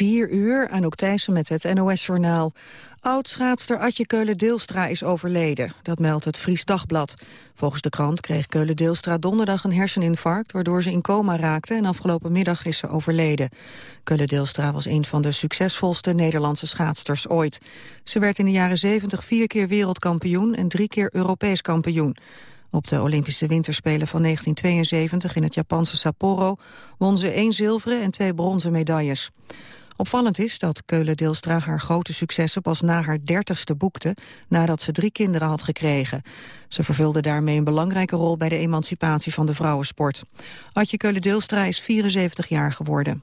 4 uur, Anouk Thijssen met het NOS-journaal. Oud-schaatster Atje Keulen-Deelstra is overleden. Dat meldt het Fries Dagblad. Volgens de krant kreeg Keulen-Deelstra donderdag een herseninfarct... waardoor ze in coma raakte en afgelopen middag is ze overleden. Keulen-Deelstra was een van de succesvolste Nederlandse schaatsters ooit. Ze werd in de jaren 70 vier keer wereldkampioen en drie keer Europees kampioen. Op de Olympische Winterspelen van 1972 in het Japanse Sapporo won ze één zilveren en twee bronzen medailles. Opvallend is dat Keulen-Deelstra haar grote successen pas na haar dertigste boekte, nadat ze drie kinderen had gekregen. Ze vervulde daarmee een belangrijke rol bij de emancipatie van de vrouwensport. Adje Keulen-Deelstra is 74 jaar geworden.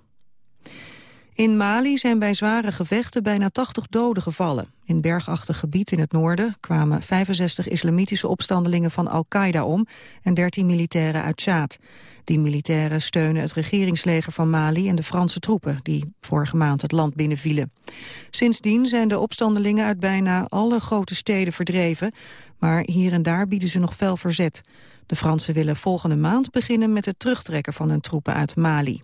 In Mali zijn bij zware gevechten bijna 80 doden gevallen. In bergachtig gebied in het noorden kwamen 65 islamitische opstandelingen van Al-Qaeda om en 13 militairen uit Tjaad. Die militairen steunen het regeringsleger van Mali en de Franse troepen die vorige maand het land binnenvielen. Sindsdien zijn de opstandelingen uit bijna alle grote steden verdreven, maar hier en daar bieden ze nog fel verzet. De Fransen willen volgende maand beginnen met het terugtrekken van hun troepen uit Mali.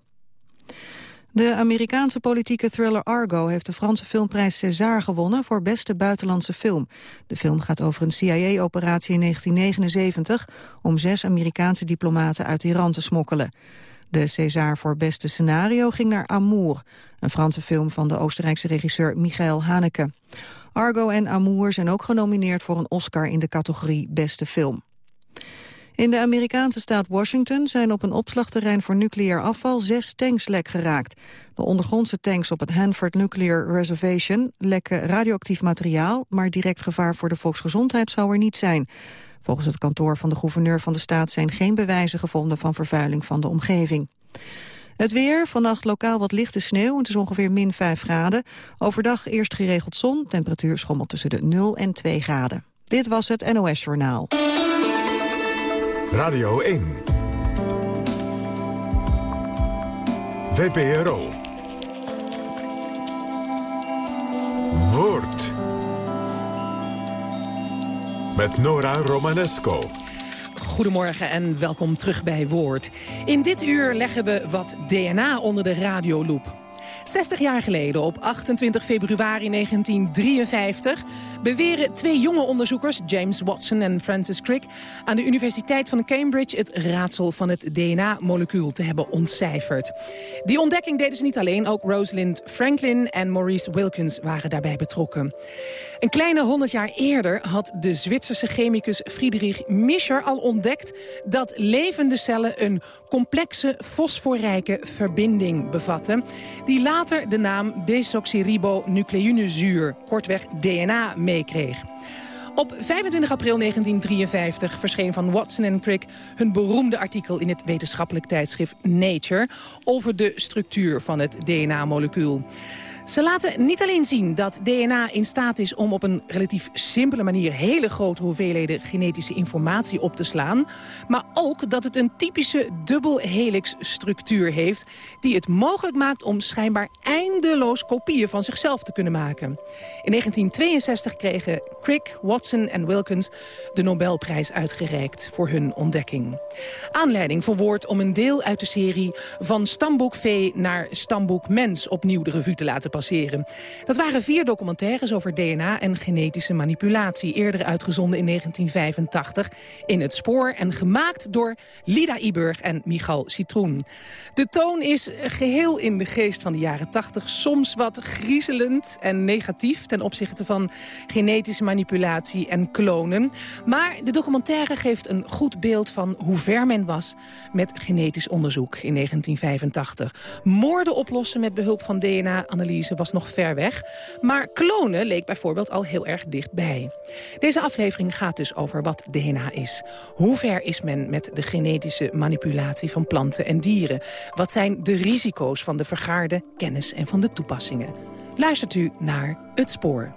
De Amerikaanse politieke thriller Argo heeft de Franse filmprijs César gewonnen voor beste buitenlandse film. De film gaat over een CIA-operatie in 1979 om zes Amerikaanse diplomaten uit Iran te smokkelen. De César voor beste scenario ging naar Amour, een Franse film van de Oostenrijkse regisseur Michael Haneke. Argo en Amour zijn ook genomineerd voor een Oscar in de categorie beste film. In de Amerikaanse staat Washington zijn op een opslagterrein voor nucleair afval zes tanks lek geraakt. De ondergrondse tanks op het Hanford Nuclear Reservation lekken radioactief materiaal, maar direct gevaar voor de volksgezondheid zou er niet zijn. Volgens het kantoor van de gouverneur van de staat zijn geen bewijzen gevonden van vervuiling van de omgeving. Het weer, vannacht lokaal wat lichte sneeuw, het is ongeveer min 5 graden. Overdag eerst geregeld zon, temperatuur schommelt tussen de 0 en 2 graden. Dit was het NOS Journaal. Radio 1. VPRO. Woord. Met Nora Romanesco. Goedemorgen en welkom terug bij Woord. In dit uur leggen we wat DNA onder de radioloep. 60 jaar geleden, op 28 februari 1953... beweren twee jonge onderzoekers, James Watson en Francis Crick... aan de Universiteit van Cambridge het raadsel van het DNA-molecuul te hebben ontcijferd. Die ontdekking deden ze niet alleen, ook Rosalind Franklin en Maurice Wilkins waren daarbij betrokken. Een kleine 100 jaar eerder had de Zwitserse chemicus Friedrich Mischer al ontdekt... dat levende cellen een complexe fosforrijke verbinding bevatten... die later de naam desoxyribonucleïnezuur, kortweg DNA, meekreeg. Op 25 april 1953 verscheen van Watson en Crick hun beroemde artikel in het wetenschappelijk tijdschrift Nature over de structuur van het DNA-molecuul. Ze laten niet alleen zien dat DNA in staat is om op een relatief simpele manier hele grote hoeveelheden genetische informatie op te slaan, maar ook dat het een typische dubbel helix structuur heeft die het mogelijk maakt om schijnbaar eindeloos kopieën van zichzelf te kunnen maken. In 1962 kregen Crick, Watson en Wilkins de Nobelprijs uitgereikt voor hun ontdekking. Aanleiding verwoord om een deel uit de serie van Stamboek V naar Stamboek Mens opnieuw de revue te laten Dat waren vier documentaires over DNA en genetische manipulatie... eerder uitgezonden in 1985 in het spoor... en gemaakt door Lida Iburg en Michal Citroen. De toon is geheel in de geest van de jaren 80. Soms wat griezelend en negatief ten opzichte van genetische manipulatie en klonen. Maar de documentaire geeft een goed beeld van hoe ver men was... met genetisch onderzoek in 1985. Moorden oplossen met behulp van DNA-analyse was nog ver weg. Maar klonen leek bijvoorbeeld al heel erg dichtbij. Deze aflevering gaat dus over wat DNA is. Hoe ver is men met de genetische manipulatie van planten en dieren? Wat zijn de risico's van de vergaarde kennis en van de toepassingen? Luistert u naar Het Spoor.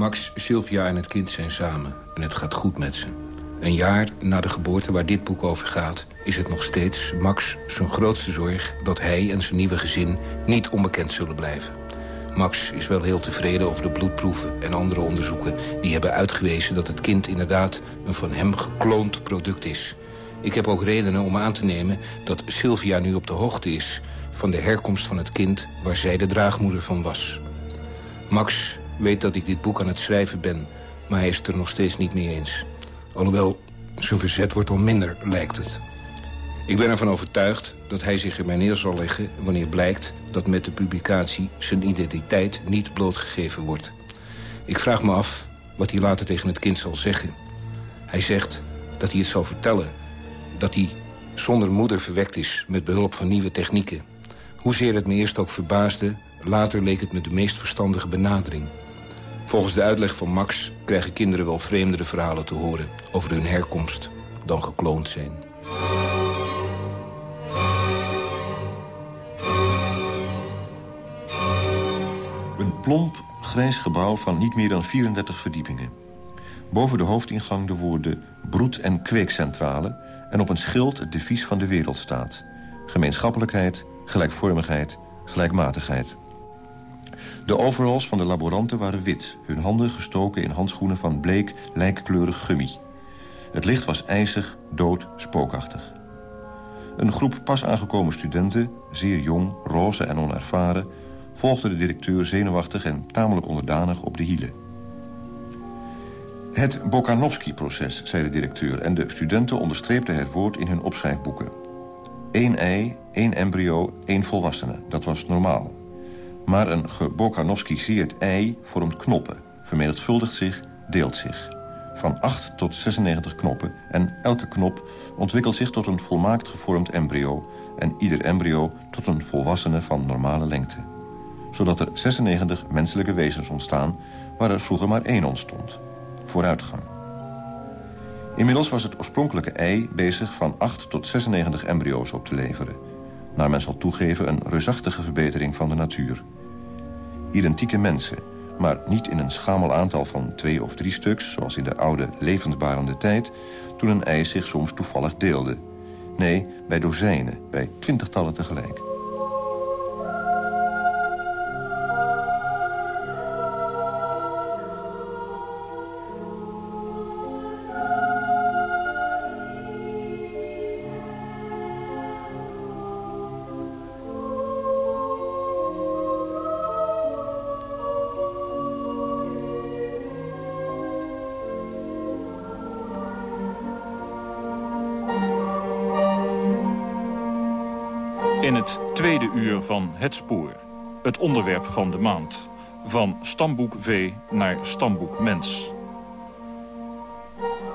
Max, Sylvia en het kind zijn samen en het gaat goed met ze. Een jaar na de geboorte waar dit boek over gaat... is het nog steeds Max zijn grootste zorg dat hij en zijn nieuwe gezin niet onbekend zullen blijven. Max is wel heel tevreden over de bloedproeven en andere onderzoeken... die hebben uitgewezen dat het kind inderdaad een van hem gekloond product is. Ik heb ook redenen om aan te nemen dat Sylvia nu op de hoogte is... van de herkomst van het kind waar zij de draagmoeder van was. Max weet dat ik dit boek aan het schrijven ben... maar hij is het er nog steeds niet mee eens. Alhoewel, zijn verzet wordt al minder, lijkt het. Ik ben ervan overtuigd dat hij zich in mij neer zal leggen... wanneer blijkt dat met de publicatie zijn identiteit niet blootgegeven wordt. Ik vraag me af wat hij later tegen het kind zal zeggen. Hij zegt dat hij het zal vertellen. Dat hij zonder moeder verwekt is met behulp van nieuwe technieken. Hoezeer het me eerst ook verbaasde... later leek het me de meest verstandige benadering. Volgens de uitleg van Max krijgen kinderen wel vreemdere verhalen te horen... over hun herkomst dan gekloond zijn. Een plomp, grijs gebouw van niet meer dan 34 verdiepingen. Boven de hoofdingang de woorden broed- en kweekcentrale... en op een schild het devies van de wereld staat. Gemeenschappelijkheid, gelijkvormigheid, gelijkmatigheid. De overalls van de laboranten waren wit, hun handen gestoken in handschoenen van bleek, lijkkleurig gummi. Het licht was ijzig, dood, spookachtig. Een groep pas aangekomen studenten, zeer jong, roze en onervaren... volgde de directeur zenuwachtig en tamelijk onderdanig op de hielen. Het Bokanovsky-proces, zei de directeur... en de studenten onderstreepten het woord in hun opschrijfboeken. Eén ei, één embryo, één volwassene. Dat was normaal. Maar een gebokanovskiseerd ei vormt knoppen, vermenigvuldigt zich, deelt zich. Van 8 tot 96 knoppen en elke knop ontwikkelt zich tot een volmaakt gevormd embryo... en ieder embryo tot een volwassene van normale lengte. Zodat er 96 menselijke wezens ontstaan waar er vroeger maar één ontstond. Vooruitgang. Inmiddels was het oorspronkelijke ei bezig van 8 tot 96 embryo's op te leveren. Naar men zal toegeven een reusachtige verbetering van de natuur identieke mensen... maar niet in een schamel aantal van twee of drie stuks... zoals in de oude levendbarende tijd... toen een ei zich soms toevallig deelde. Nee, bij dozijnen, bij twintigtallen tegelijk. Van Het Spoor. Het onderwerp van de maand. Van stamboek V naar stamboek Mens.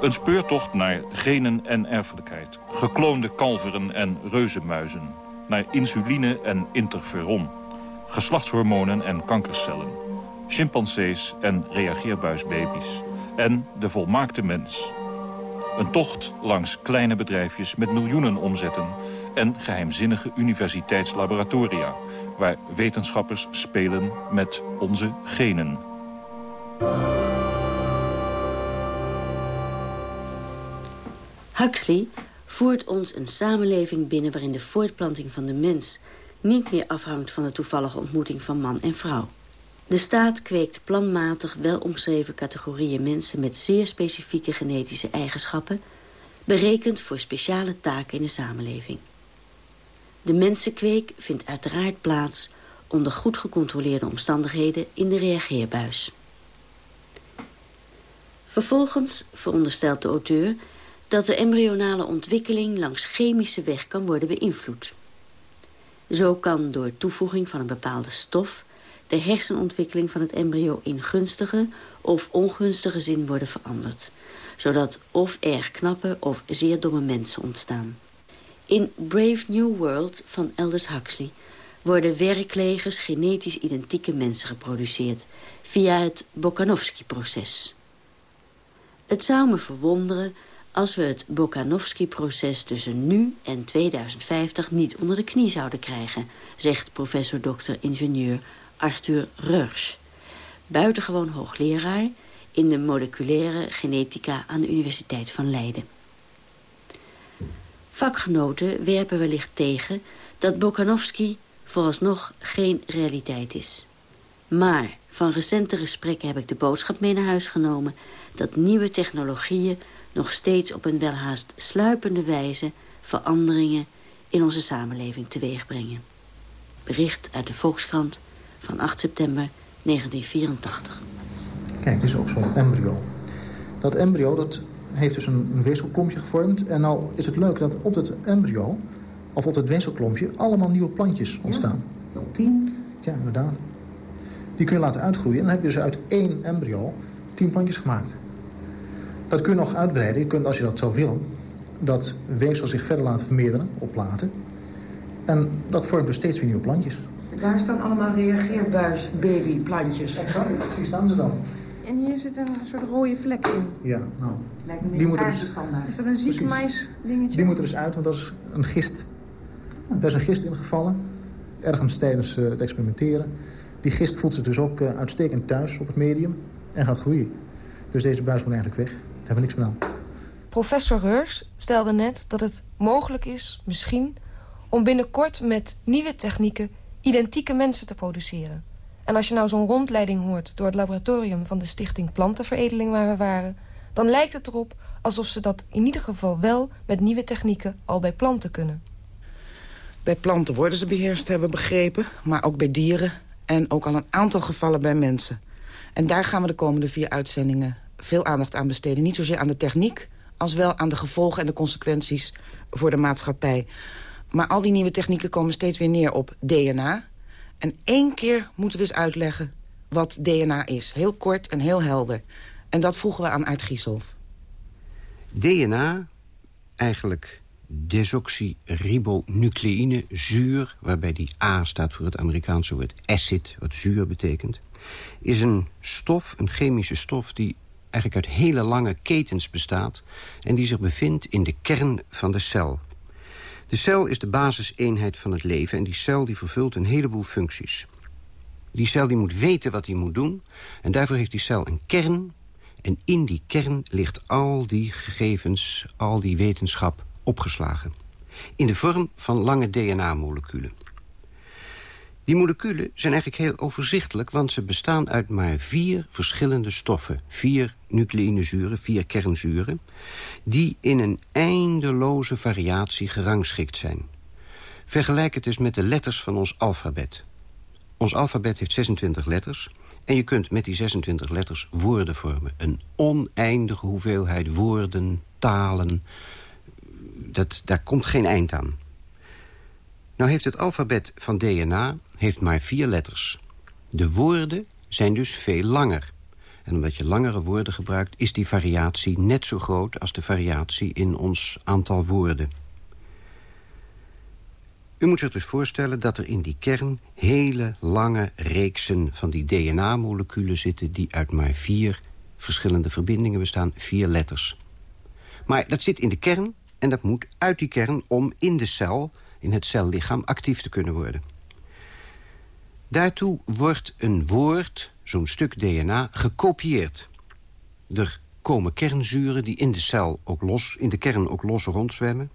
Een speurtocht naar genen en erfelijkheid. Gekloonde kalveren en reuzenmuizen. Naar insuline en interferon. Geslachtshormonen en kankercellen. Chimpansees en reageerbuisbaby's. En de volmaakte mens. Een tocht langs kleine bedrijfjes met miljoenen omzetten en geheimzinnige universiteitslaboratoria... waar wetenschappers spelen met onze genen. Huxley voert ons een samenleving binnen... waarin de voortplanting van de mens niet meer afhangt van de toevallige ontmoeting van man en vrouw. De staat kweekt planmatig wel omschreven categorieën mensen... met zeer specifieke genetische eigenschappen... berekend voor speciale taken in de samenleving. De mensenkweek vindt uiteraard plaats onder goed gecontroleerde omstandigheden in de reageerbuis. Vervolgens veronderstelt de auteur dat de embryonale ontwikkeling langs chemische weg kan worden beïnvloed. Zo kan door toevoeging van een bepaalde stof de hersenontwikkeling van het embryo in gunstige of ongunstige zin worden veranderd, zodat of erg knappe of zeer domme mensen ontstaan. In Brave New World van Aldous Huxley worden werklegers genetisch identieke mensen geproduceerd via het Bokanovsky-proces. Het zou me verwonderen als we het Bokanovsky-proces tussen nu en 2050 niet onder de knie zouden krijgen, zegt professor Dr. ingenieur Arthur Rursch, buitengewoon hoogleraar in de moleculaire genetica aan de Universiteit van Leiden. Vakgenoten werpen wellicht tegen dat Bokanovsky vooralsnog geen realiteit is. Maar van recente gesprekken heb ik de boodschap mee naar huis genomen... dat nieuwe technologieën nog steeds op een welhaast sluipende wijze... veranderingen in onze samenleving teweeg brengen. Bericht uit de Volkskrant van 8 september 1984. Kijk, dit is ook zo'n embryo. Dat embryo dat heeft dus een, een weefselklompje gevormd. En nou is het leuk dat op het embryo, of op het weefselklompje... allemaal nieuwe plantjes ontstaan. Ja, tien? Ja, inderdaad. Die kun je laten uitgroeien. En dan heb je dus uit één embryo tien plantjes gemaakt. Dat kun je nog uitbreiden. Je kunt, als je dat zou willen, dat weefsel zich verder laten vermeerderen op platen. En dat vormt dus steeds weer nieuwe plantjes. Daar staan allemaal reageerbuis-babyplantjes. Exact, die staan ze dan. En hier zit een soort rode vlek in. Ja, nou. Lijkt me die moeten dus, Is dat een ziekmais dingetje? Die moet er dus uit, want dat is een gist. Daar is een gist ingevallen, ergens tijdens uh, het experimenteren. Die gist voelt zich dus ook uh, uitstekend thuis op het medium en gaat groeien. Dus deze buis moet eigenlijk weg. Daar hebben we niks meer aan. Professor Reurs stelde net dat het mogelijk is, misschien... om binnenkort met nieuwe technieken identieke mensen te produceren. En als je nou zo'n rondleiding hoort door het laboratorium... van de Stichting Plantenveredeling waar we waren... dan lijkt het erop alsof ze dat in ieder geval wel... met nieuwe technieken al bij planten kunnen. Bij planten worden ze beheerst, hebben we begrepen. Maar ook bij dieren en ook al een aantal gevallen bij mensen. En daar gaan we de komende vier uitzendingen veel aandacht aan besteden. Niet zozeer aan de techniek, als wel aan de gevolgen en de consequenties voor de maatschappij. Maar al die nieuwe technieken komen steeds weer neer op DNA. En één keer moeten we eens uitleggen wat DNA is. Heel kort en heel helder. En dat vroegen we aan Uit Gieshoff. DNA, eigenlijk desoxyribonucleïne, zuur... waarbij die A staat voor het Amerikaanse woord acid, wat zuur betekent... is een stof, een chemische stof... die eigenlijk uit hele lange ketens bestaat... en die zich bevindt in de kern van de cel. De cel is de basiseenheid van het leven... en die cel die vervult een heleboel functies. Die cel die moet weten wat hij moet doen... en daarvoor heeft die cel een kern... en in die kern ligt al die gegevens, al die wetenschap opgeslagen. In de vorm van lange DNA-moleculen. Die moleculen zijn eigenlijk heel overzichtelijk... want ze bestaan uit maar vier verschillende stoffen. Vier nucleïnezuren, vier kernzuren... die in een eindeloze variatie gerangschikt zijn. Vergelijk het dus met de letters van ons alfabet. Ons alfabet heeft 26 letters... en je kunt met die 26 letters woorden vormen. Een oneindige hoeveelheid woorden, talen... Dat, daar komt geen eind aan. Nou heeft het alfabet van DNA heeft maar vier letters. De woorden zijn dus veel langer. En omdat je langere woorden gebruikt... is die variatie net zo groot als de variatie in ons aantal woorden. U moet zich dus voorstellen dat er in die kern... hele lange reeksen van die DNA-moleculen zitten... die uit maar vier verschillende verbindingen bestaan, vier letters. Maar dat zit in de kern en dat moet uit die kern om in de cel in het cellichaam actief te kunnen worden. Daartoe wordt een woord, zo'n stuk DNA, gekopieerd. Er komen kernzuren die in de cel ook los, in de kern ook los rondzwemmen.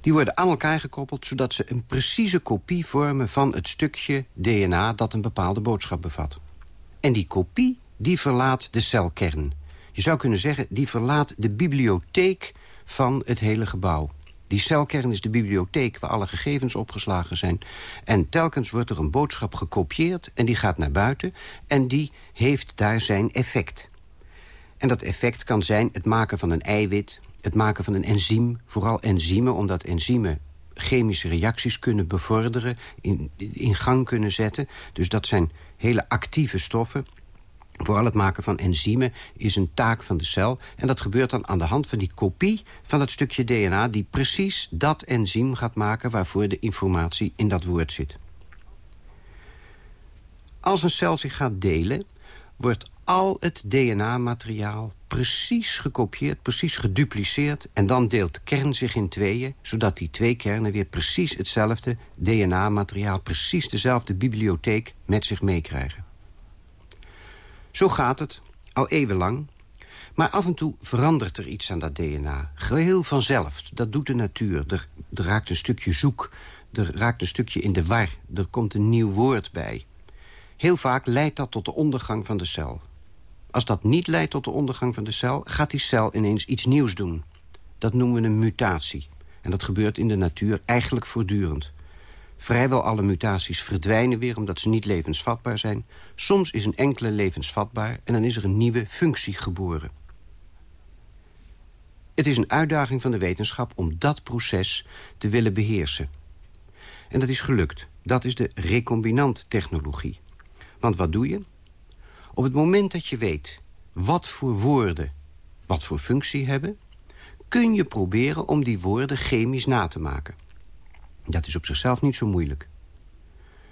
Die worden aan elkaar gekoppeld zodat ze een precieze kopie vormen van het stukje DNA dat een bepaalde boodschap bevat. En die kopie, die verlaat de celkern. Je zou kunnen zeggen, die verlaat de bibliotheek van het hele gebouw. Die celkern is de bibliotheek waar alle gegevens opgeslagen zijn. En telkens wordt er een boodschap gekopieerd en die gaat naar buiten... en die heeft daar zijn effect. En dat effect kan zijn het maken van een eiwit... het maken van een enzym, vooral enzymen... omdat enzymen chemische reacties kunnen bevorderen, in, in gang kunnen zetten. Dus dat zijn hele actieve stoffen Vooral het maken van enzymen is een taak van de cel. En dat gebeurt dan aan de hand van die kopie van dat stukje DNA... die precies dat enzym gaat maken waarvoor de informatie in dat woord zit. Als een cel zich gaat delen, wordt al het DNA-materiaal precies gekopieerd, precies gedupliceerd... en dan deelt de kern zich in tweeën... zodat die twee kernen weer precies hetzelfde DNA-materiaal... precies dezelfde bibliotheek met zich meekrijgen. Zo gaat het, al eeuwenlang. Maar af en toe verandert er iets aan dat DNA. Geheel vanzelf, dat doet de natuur. Er, er raakt een stukje zoek, er raakt een stukje in de war. Er komt een nieuw woord bij. Heel vaak leidt dat tot de ondergang van de cel. Als dat niet leidt tot de ondergang van de cel... gaat die cel ineens iets nieuws doen. Dat noemen we een mutatie. En dat gebeurt in de natuur eigenlijk voortdurend. Vrijwel alle mutaties verdwijnen weer omdat ze niet levensvatbaar zijn. Soms is een enkele levensvatbaar en dan is er een nieuwe functie geboren. Het is een uitdaging van de wetenschap om dat proces te willen beheersen. En dat is gelukt. Dat is de recombinant technologie. Want wat doe je? Op het moment dat je weet wat voor woorden wat voor functie hebben... kun je proberen om die woorden chemisch na te maken. Dat is op zichzelf niet zo moeilijk.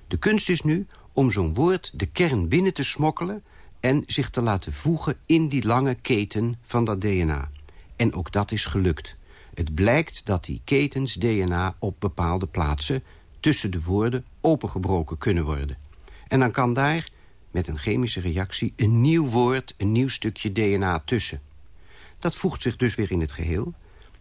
De kunst is nu om zo'n woord de kern binnen te smokkelen... en zich te laten voegen in die lange keten van dat DNA. En ook dat is gelukt. Het blijkt dat die ketens DNA op bepaalde plaatsen... tussen de woorden opengebroken kunnen worden. En dan kan daar, met een chemische reactie... een nieuw woord, een nieuw stukje DNA tussen. Dat voegt zich dus weer in het geheel...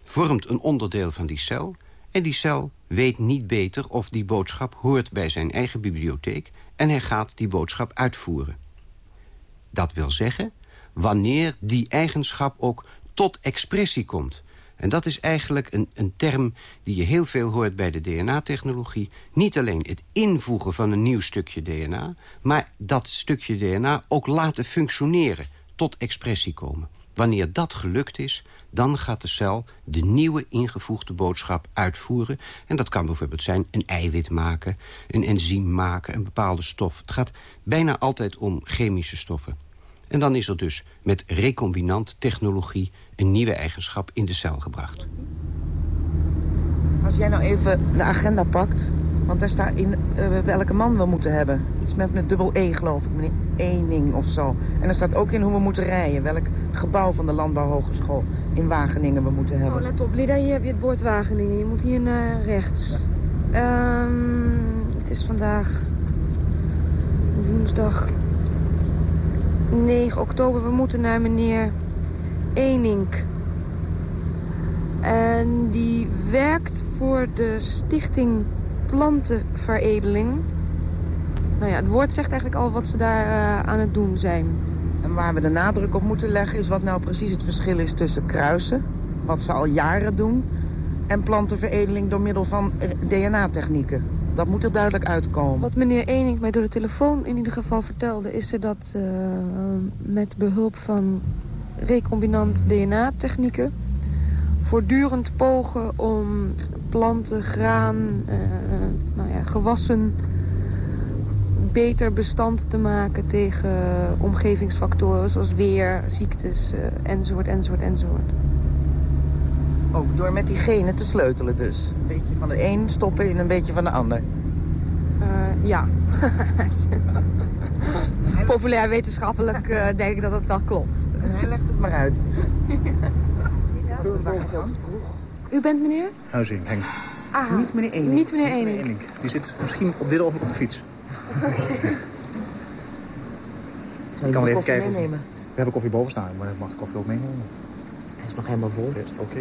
vormt een onderdeel van die cel... en die cel weet niet beter of die boodschap hoort bij zijn eigen bibliotheek... en hij gaat die boodschap uitvoeren. Dat wil zeggen, wanneer die eigenschap ook tot expressie komt. En dat is eigenlijk een, een term die je heel veel hoort bij de DNA-technologie. Niet alleen het invoegen van een nieuw stukje DNA... maar dat stukje DNA ook laten functioneren, tot expressie komen. Wanneer dat gelukt is, dan gaat de cel de nieuwe ingevoegde boodschap uitvoeren. En dat kan bijvoorbeeld zijn een eiwit maken, een enzym maken, een bepaalde stof. Het gaat bijna altijd om chemische stoffen. En dan is er dus met recombinant technologie een nieuwe eigenschap in de cel gebracht. Als jij nou even de agenda pakt, want daar staat in uh, welke man we moeten hebben. Iets met een dubbel E, geloof ik, meneer Ening of zo. En er staat ook in hoe we moeten rijden. Welk gebouw van de Landbouwhogeschool in Wageningen we moeten hebben. Oh, let op, Lida, hier heb je het bord Wageningen. Je moet hier naar rechts. Um, het is vandaag woensdag 9 oktober. We moeten naar meneer Enink. En die werkt voor de stichting Plantenveredeling. Nou ja, het woord zegt eigenlijk al wat ze daar uh, aan het doen zijn. En waar we de nadruk op moeten leggen is wat nou precies het verschil is tussen kruisen... wat ze al jaren doen... en plantenveredeling door middel van DNA-technieken. Dat moet er duidelijk uitkomen. Wat meneer Ening mij door de telefoon in ieder geval vertelde... is dat uh, met behulp van recombinant DNA-technieken... voortdurend pogen om planten, graan, uh, nou ja, gewassen... beter bestand te maken tegen omgevingsfactoren... zoals weer, ziektes, uh, enzovoort, enzovoort, enzovoort. Ook door met die genen te sleutelen dus. Een beetje van de een stoppen in een beetje van de ander. Uh, ja. Populair wetenschappelijk uh, denk ik dat het wel klopt. Hij legt het maar uit. U bent meneer? Huizing, Henk. Ah, niet meneer Ening. Niet meneer Ening. Die zit misschien op dit ogenblik op de fiets. Okay. Zal je kan de even koffie kijken. meenemen? We hebben koffie boven staan, maar ik mag de koffie ook meenemen. Hij is nog helemaal vol. Best, oké.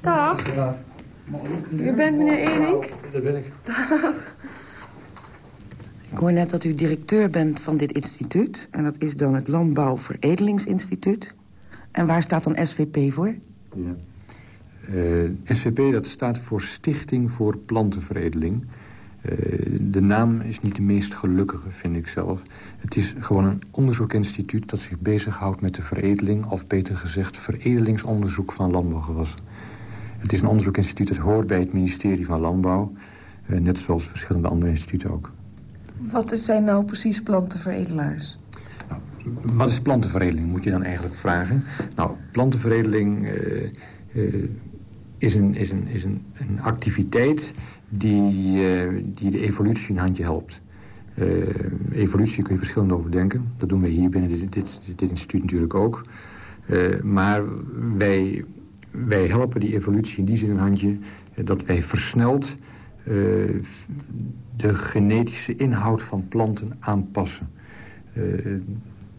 Dag. U bent meneer Ening? Dat ben ik. Dag. Ik hoor net dat u directeur bent van dit instituut. En dat is dan het Landbouwveredelingsinstituut. En waar staat dan SVP voor? Ja. Uh, SVP dat staat voor Stichting voor Plantenveredeling. Uh, de naam is niet de meest gelukkige, vind ik zelf. Het is gewoon een onderzoekinstituut dat zich bezighoudt met de veredeling... of beter gezegd veredelingsonderzoek van landbouwgewassen. Het is een onderzoekinstituut dat hoort bij het ministerie van Landbouw. Uh, net zoals verschillende andere instituten ook. Wat zijn nou precies plantenveredelaars? Nou, wat is plantenveredeling, moet je dan eigenlijk vragen? Nou, plantenveredeling uh, uh, is, een, is, een, is een, een activiteit die, uh, die de evolutie een handje helpt. evolutie kun je verschillend over denken. Dat doen wij hier binnen dit, dit, dit instituut natuurlijk ook. maar wij, wij helpen die evolutie in die zin een handje... dat wij versneld de genetische inhoud van planten aanpassen.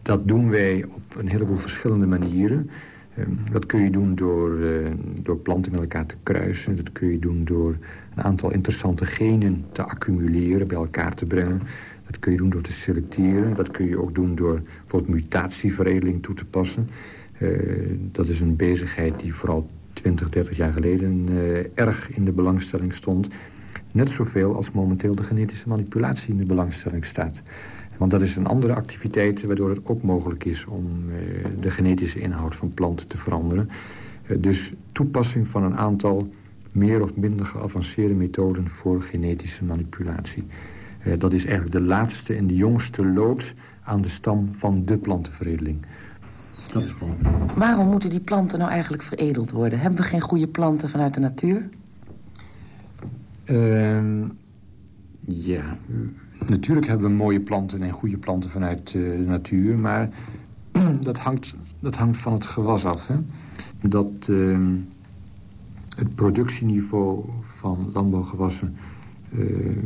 Dat doen wij op een heleboel verschillende manieren. Uh, dat kun je doen door, uh, door planten met elkaar te kruisen. Dat kun je doen door een aantal interessante genen te accumuleren, bij elkaar te brengen. Dat kun je doen door te selecteren. Dat kun je ook doen door bijvoorbeeld mutatieveredeling toe te passen. Uh, dat is een bezigheid die vooral 20, 30 jaar geleden uh, erg in de belangstelling stond. Net zoveel als momenteel de genetische manipulatie in de belangstelling staat. Want dat is een andere activiteit waardoor het ook mogelijk is... om uh, de genetische inhoud van planten te veranderen. dus toepassing van een aantal meer of minder geavanceerde methoden voor genetische manipulatie. Uh, dat is eigenlijk de laatste en de jongste lood aan de stam van de plantenveredeling. Dat is Waarom moeten die planten nou eigenlijk veredeld worden? Hebben we geen goede planten vanuit de natuur? Uh, ja, natuurlijk hebben we mooie planten en goede planten vanuit uh, de natuur. Maar dat hangt, dat hangt van het gewas af. Hè? Dat uh, het productieniveau van landbouwgewassen uh,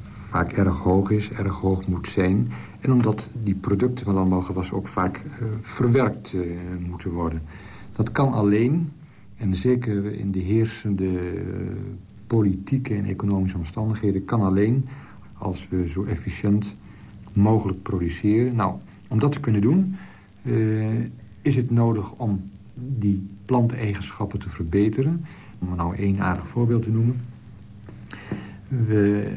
vaak erg hoog is, erg hoog moet zijn. En omdat die producten van landbouwgewassen ook vaak uh, verwerkt moeten worden. Dat kan alleen, en zeker in de heersende politieke en economische omstandigheden... kan alleen als we zo efficiënt mogelijk produceren. Nou, om dat te kunnen doen is het nodig om die planteigenschappen te verbeteren. Om nou één aardig voorbeeld te noemen. We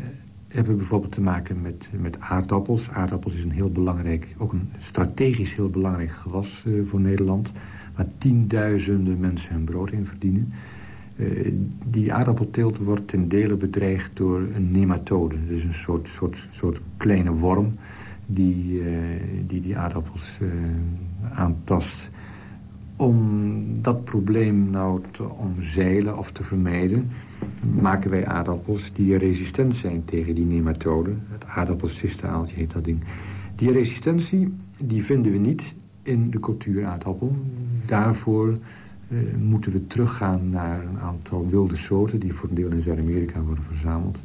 hebben bijvoorbeeld te maken met, met aardappels. Aardappels is een heel belangrijk, ook een strategisch heel belangrijk gewas uh, voor Nederland. Waar tienduizenden mensen hun brood in verdienen. Uh, die aardappelteelt wordt ten dele bedreigd door een nematode. Dus een soort, soort, soort kleine worm die uh, die, die aardappels aantast. Om dat probleem nou te omzeilen of te vermijden... maken wij aardappels die resistent zijn tegen die nematode. Het aardappelcystaaltje heet dat ding. Die resistentie die vinden we niet in de cultuuraardappel. Daarvoor uh, moeten we teruggaan naar een aantal wilde soorten... die voor een deel in Zuid-Amerika worden verzameld.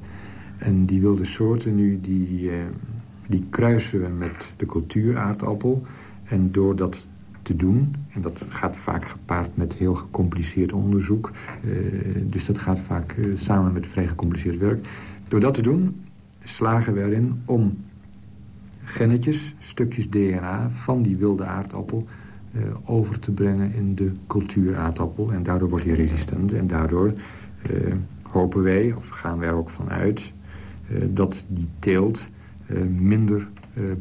En die wilde soorten nu, die, uh, die kruisen we met de cultuuraardappel... En door dat te doen. En dat gaat vaak gepaard met heel gecompliceerd onderzoek. Uh, dus dat gaat vaak samen met vrij gecompliceerd werk. Door dat te doen slagen we erin om gennetjes, stukjes DNA van die wilde aardappel... Uh, over te brengen in de cultuuraardappel. En daardoor wordt hij resistent. En daardoor hopen wij, of gaan wij er ook van uit... dat die teelt minder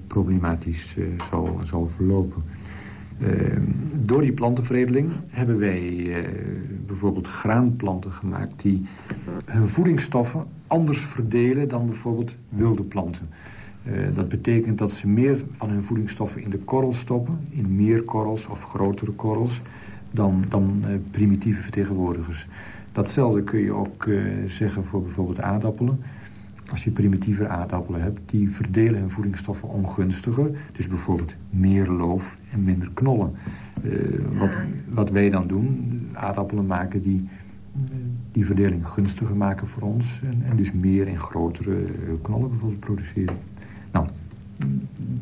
problematisch zal, zal verlopen. Uh, door die plantenveredeling hebben wij bijvoorbeeld graanplanten gemaakt... die hun voedingsstoffen anders verdelen dan bijvoorbeeld wilde planten. Uh, dat betekent dat ze meer van hun voedingsstoffen in de korrel stoppen... in meer korrels of grotere korrels dan, dan primitieve vertegenwoordigers. Datzelfde kun je ook zeggen voor bijvoorbeeld aardappelen als je primitieve aardappelen hebt... die verdelen hun voedingsstoffen ongunstiger. Dus bijvoorbeeld meer loof en minder knollen. Wat, wat wij dan doen, aardappelen maken die die verdeling gunstiger maken voor ons... en, en dus meer en grotere eh, knollen bijvoorbeeld produceren. Nou,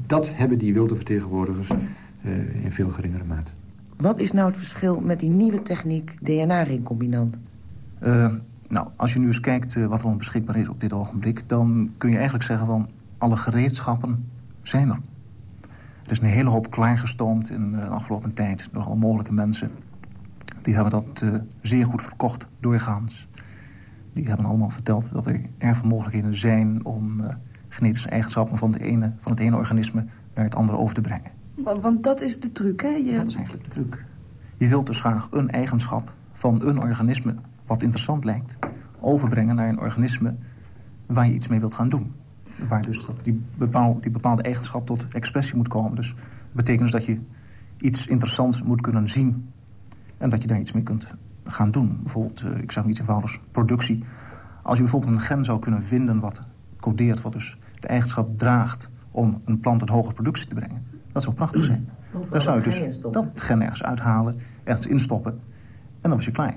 dat hebben die wilde vertegenwoordigers uh, in veel geringere mate. Wat is nou het verschil met die nieuwe techniek DNA-ringcombinant? Uh, nou, als je nu eens kijkt uh, wat er al beschikbaar is op dit ogenblik... dan kun je eigenlijk zeggen van alle gereedschappen zijn er. Er is een hele hoop klaargestoomd in de afgelopen tijd door alle mogelijke mensen. Die hebben dat uh, zeer goed verkocht, doorgaans. Die hebben allemaal verteld dat er erg veel mogelijkheden zijn... om genetische eigenschappen van, de ene, van het ene organisme naar het andere over te brengen. Want dat is de truc, hè? Je... Dat is eigenlijk de truc. Je wilt dus graag een eigenschap van een organisme wat interessant lijkt... overbrengen naar een organisme waar je iets mee wilt gaan doen. Waar dus dat die, bepaal, die bepaalde eigenschap tot expressie moet komen. Dus dat betekent dus dat je iets interessants moet kunnen zien... en dat je daar iets mee kunt gaan doen. Bijvoorbeeld, uh, ik zeg iets eenvoudigs, productie. Als je bijvoorbeeld een gen zou kunnen vinden wat codeert... wat dus de eigenschap draagt om een plant een hogere productie te brengen... dat zou prachtig zijn. Dan zou je dus dat gen ergens uithalen, ergens instoppen... en dan was je klaar.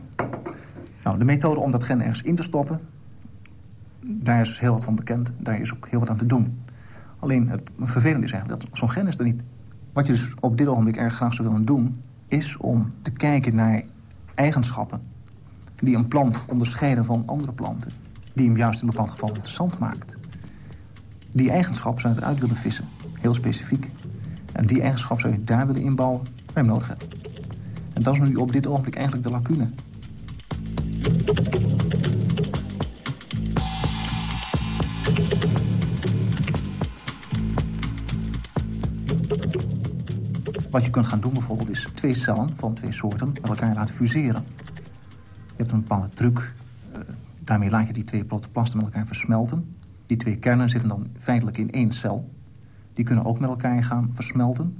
Nou, de methode om dat gen ergens in te stoppen... daar is heel wat van bekend. Daar is ook heel wat aan te doen. Alleen het vervelende is eigenlijk dat zo'n gen is er niet. Wat je dus op dit ogenblik erg graag zou willen doen... is om te kijken naar eigenschappen... die een plant onderscheiden van andere planten... die hem juist in een bepaald geval interessant maakt. Die eigenschap zou je eruit willen vissen. Heel specifiek. En die eigenschap zou je daar willen inbouwen waar je hem nodig hebt. En dat is nu op dit ogenblik eigenlijk de lacune. Wat je kunt gaan doen bijvoorbeeld is twee cellen van twee soorten met elkaar laten fuseren. Je hebt een bepaalde truc. Uh, daarmee laat je die twee protoplasten met elkaar versmelten. Die twee kernen zitten dan feitelijk in één cel. Die kunnen ook met elkaar gaan versmelten.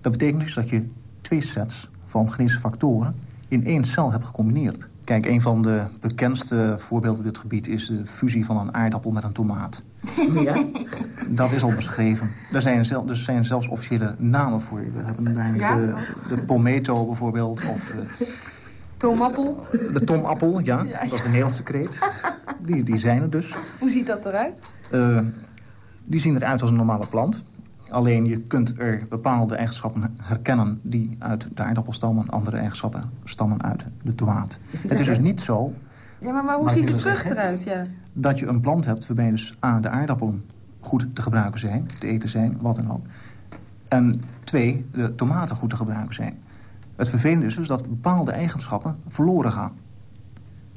Dat betekent dus dat je twee sets van genetische factoren in één cel hebt gecombineerd. Kijk, een van de bekendste voorbeelden op dit gebied... is de fusie van een aardappel met een tomaat. Ja? Dat is al beschreven. Er zijn, er zijn zelfs officiële namen voor. We hebben daar ja? de, de pometo bijvoorbeeld. Of, uh, Tomappel? De tomappel, ja. ja. Dat is de Nederlandse kreet. Die, die zijn er dus. Hoe ziet dat eruit? Uh, die zien eruit als een normale plant. Alleen je kunt er bepaalde eigenschappen herkennen... die uit de aardappel stammen, andere eigenschappen stammen uit de tomaat. Het is dus niet zo... Ja, maar, maar hoe ziet de vrucht eruit? Ja. Dat je een plant hebt waarbij dus A, de aardappelen goed te gebruiken zijn... te eten zijn, wat dan ook. En twee, de tomaten goed te gebruiken zijn. Het vervelende is dus dat bepaalde eigenschappen verloren gaan.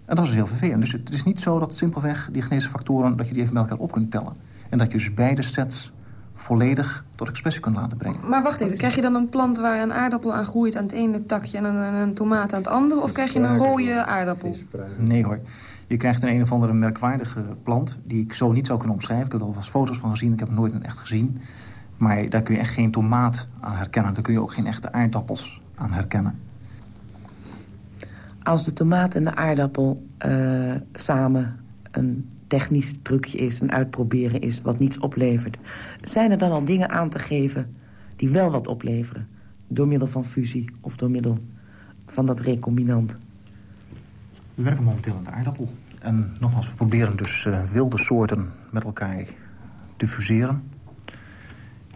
En dat is heel vervelend. Dus het is niet zo dat simpelweg die genetische factoren... dat je die even met elkaar op kunt tellen. En dat je dus beide sets volledig tot expressie kunt laten brengen. Maar wacht even, krijg je dan een plant waar een aardappel aan groeit... aan het ene takje en een, een tomaat aan het andere? Of krijg je een rode aardappel? Nee hoor. Je krijgt een een of andere merkwaardige plant... die ik zo niet zou kunnen omschrijven. Ik heb er al eens foto's van gezien, ik heb het nooit in echt gezien. Maar daar kun je echt geen tomaat aan herkennen. Daar kun je ook geen echte aardappels aan herkennen. Als de tomaat en de aardappel uh, samen een technisch trucje is, een uitproberen is... wat niets oplevert. Zijn er dan al dingen aan te geven die wel wat opleveren? Door middel van fusie of door middel van dat recombinant? We werken momenteel aan de aardappel. En nogmaals, we proberen dus uh, wilde soorten met elkaar te fuseren.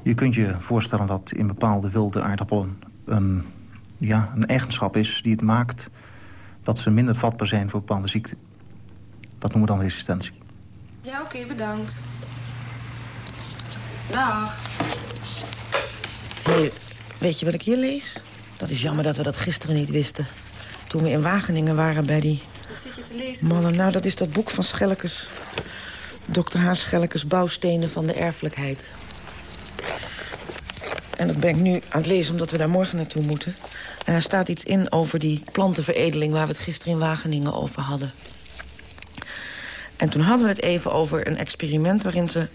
Je kunt je voorstellen dat in bepaalde wilde aardappelen... een, ja, een eigenschap is die het maakt dat ze minder vatbaar zijn voor bepaalde ziekten. Dat noemen we dan resistentie. Ja, oké, okay, bedankt. Dag. Hey, weet je wat ik hier lees? Dat is jammer dat we dat gisteren niet wisten. Toen we in Wageningen waren bij die... Wat zit je te lezen? Mannen, nou, dat is dat boek van Schellekes. Dr. H. Schellekes, Bouwstenen van de Erfelijkheid. En dat ben ik nu aan het lezen omdat we daar morgen naartoe moeten. En er staat iets in over die plantenveredeling... waar we het gisteren in Wageningen over hadden. En toen hadden we het even over een experiment waarin ze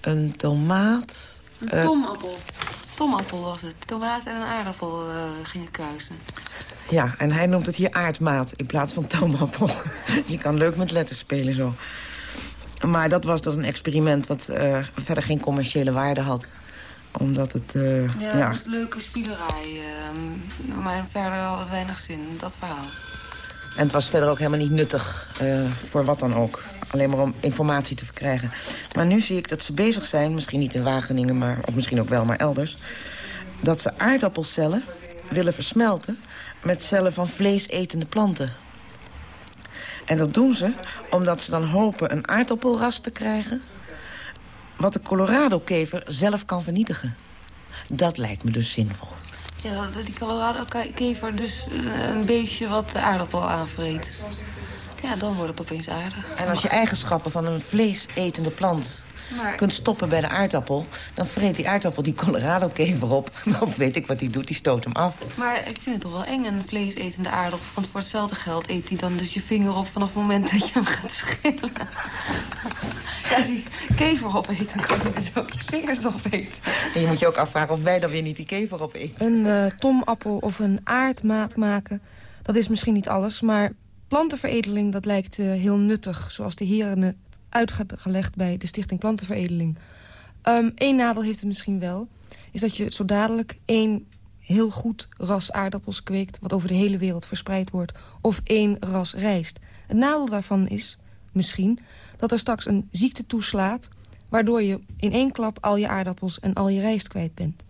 een tomaat... Een uh, tomappel. Tomappel was het. Tomaat en een aardappel uh, gingen kruisen. Ja, en hij noemt het hier aardmaat in plaats van tomappel. Je kan leuk met letters spelen zo. Maar dat was dus een experiment wat uh, verder geen commerciële waarde had omdat het... Uh, ja, ja, het was leuke spielerij. Uh, maar verder had het weinig zin, dat verhaal. En het was verder ook helemaal niet nuttig uh, voor wat dan ook. Alleen maar om informatie te verkrijgen. Maar nu zie ik dat ze bezig zijn, misschien niet in Wageningen... Maar, of misschien ook wel, maar elders... dat ze aardappelcellen willen versmelten... met cellen van vleesetende planten. En dat doen ze omdat ze dan hopen een aardappelras te krijgen... wat de Colorado-kever zelf kan vernietigen. Dat lijkt me dus zinvol. Ja, die Colorado-kever dus eh, een beestje wat de aardappel aanvreet. Ja, dan wordt het opeens aardig. En als je eigenschappen van een vleesetende plant maar... kunt stoppen bij de aardappel... dan vreet die aardappel die Colorado-kever op. Of weet ik wat hij doet, die stoot hem af. Maar ik vind het toch wel eng, een vleesetende aardappel. Want voor hetzelfde geld eet hij dan dus je vinger op... vanaf het moment dat je hem gaat schillen. ja, als hij kever opeet, dan kan hij dus ook je vingers opeten. En je moet je ook afvragen of wij dan weer niet die kever opeten. Een uh, tomappel of een aardmaat maken, dat is misschien niet alles... maar plantenveredeling, dat lijkt uh, heel nuttig... zoals de heren het uitgelegd bij de Stichting Plantenveredeling. Eén ehm, nadeel heeft het misschien wel, is dat je zo dadelijk één heel goed ras aardappels kweekt... wat over de hele wereld verspreid wordt, of één ras rijst. Het nadeel daarvan is, misschien, dat er straks een ziekte toeslaat... waardoor je in één klap al je aardappels en al je rijst kwijt bent.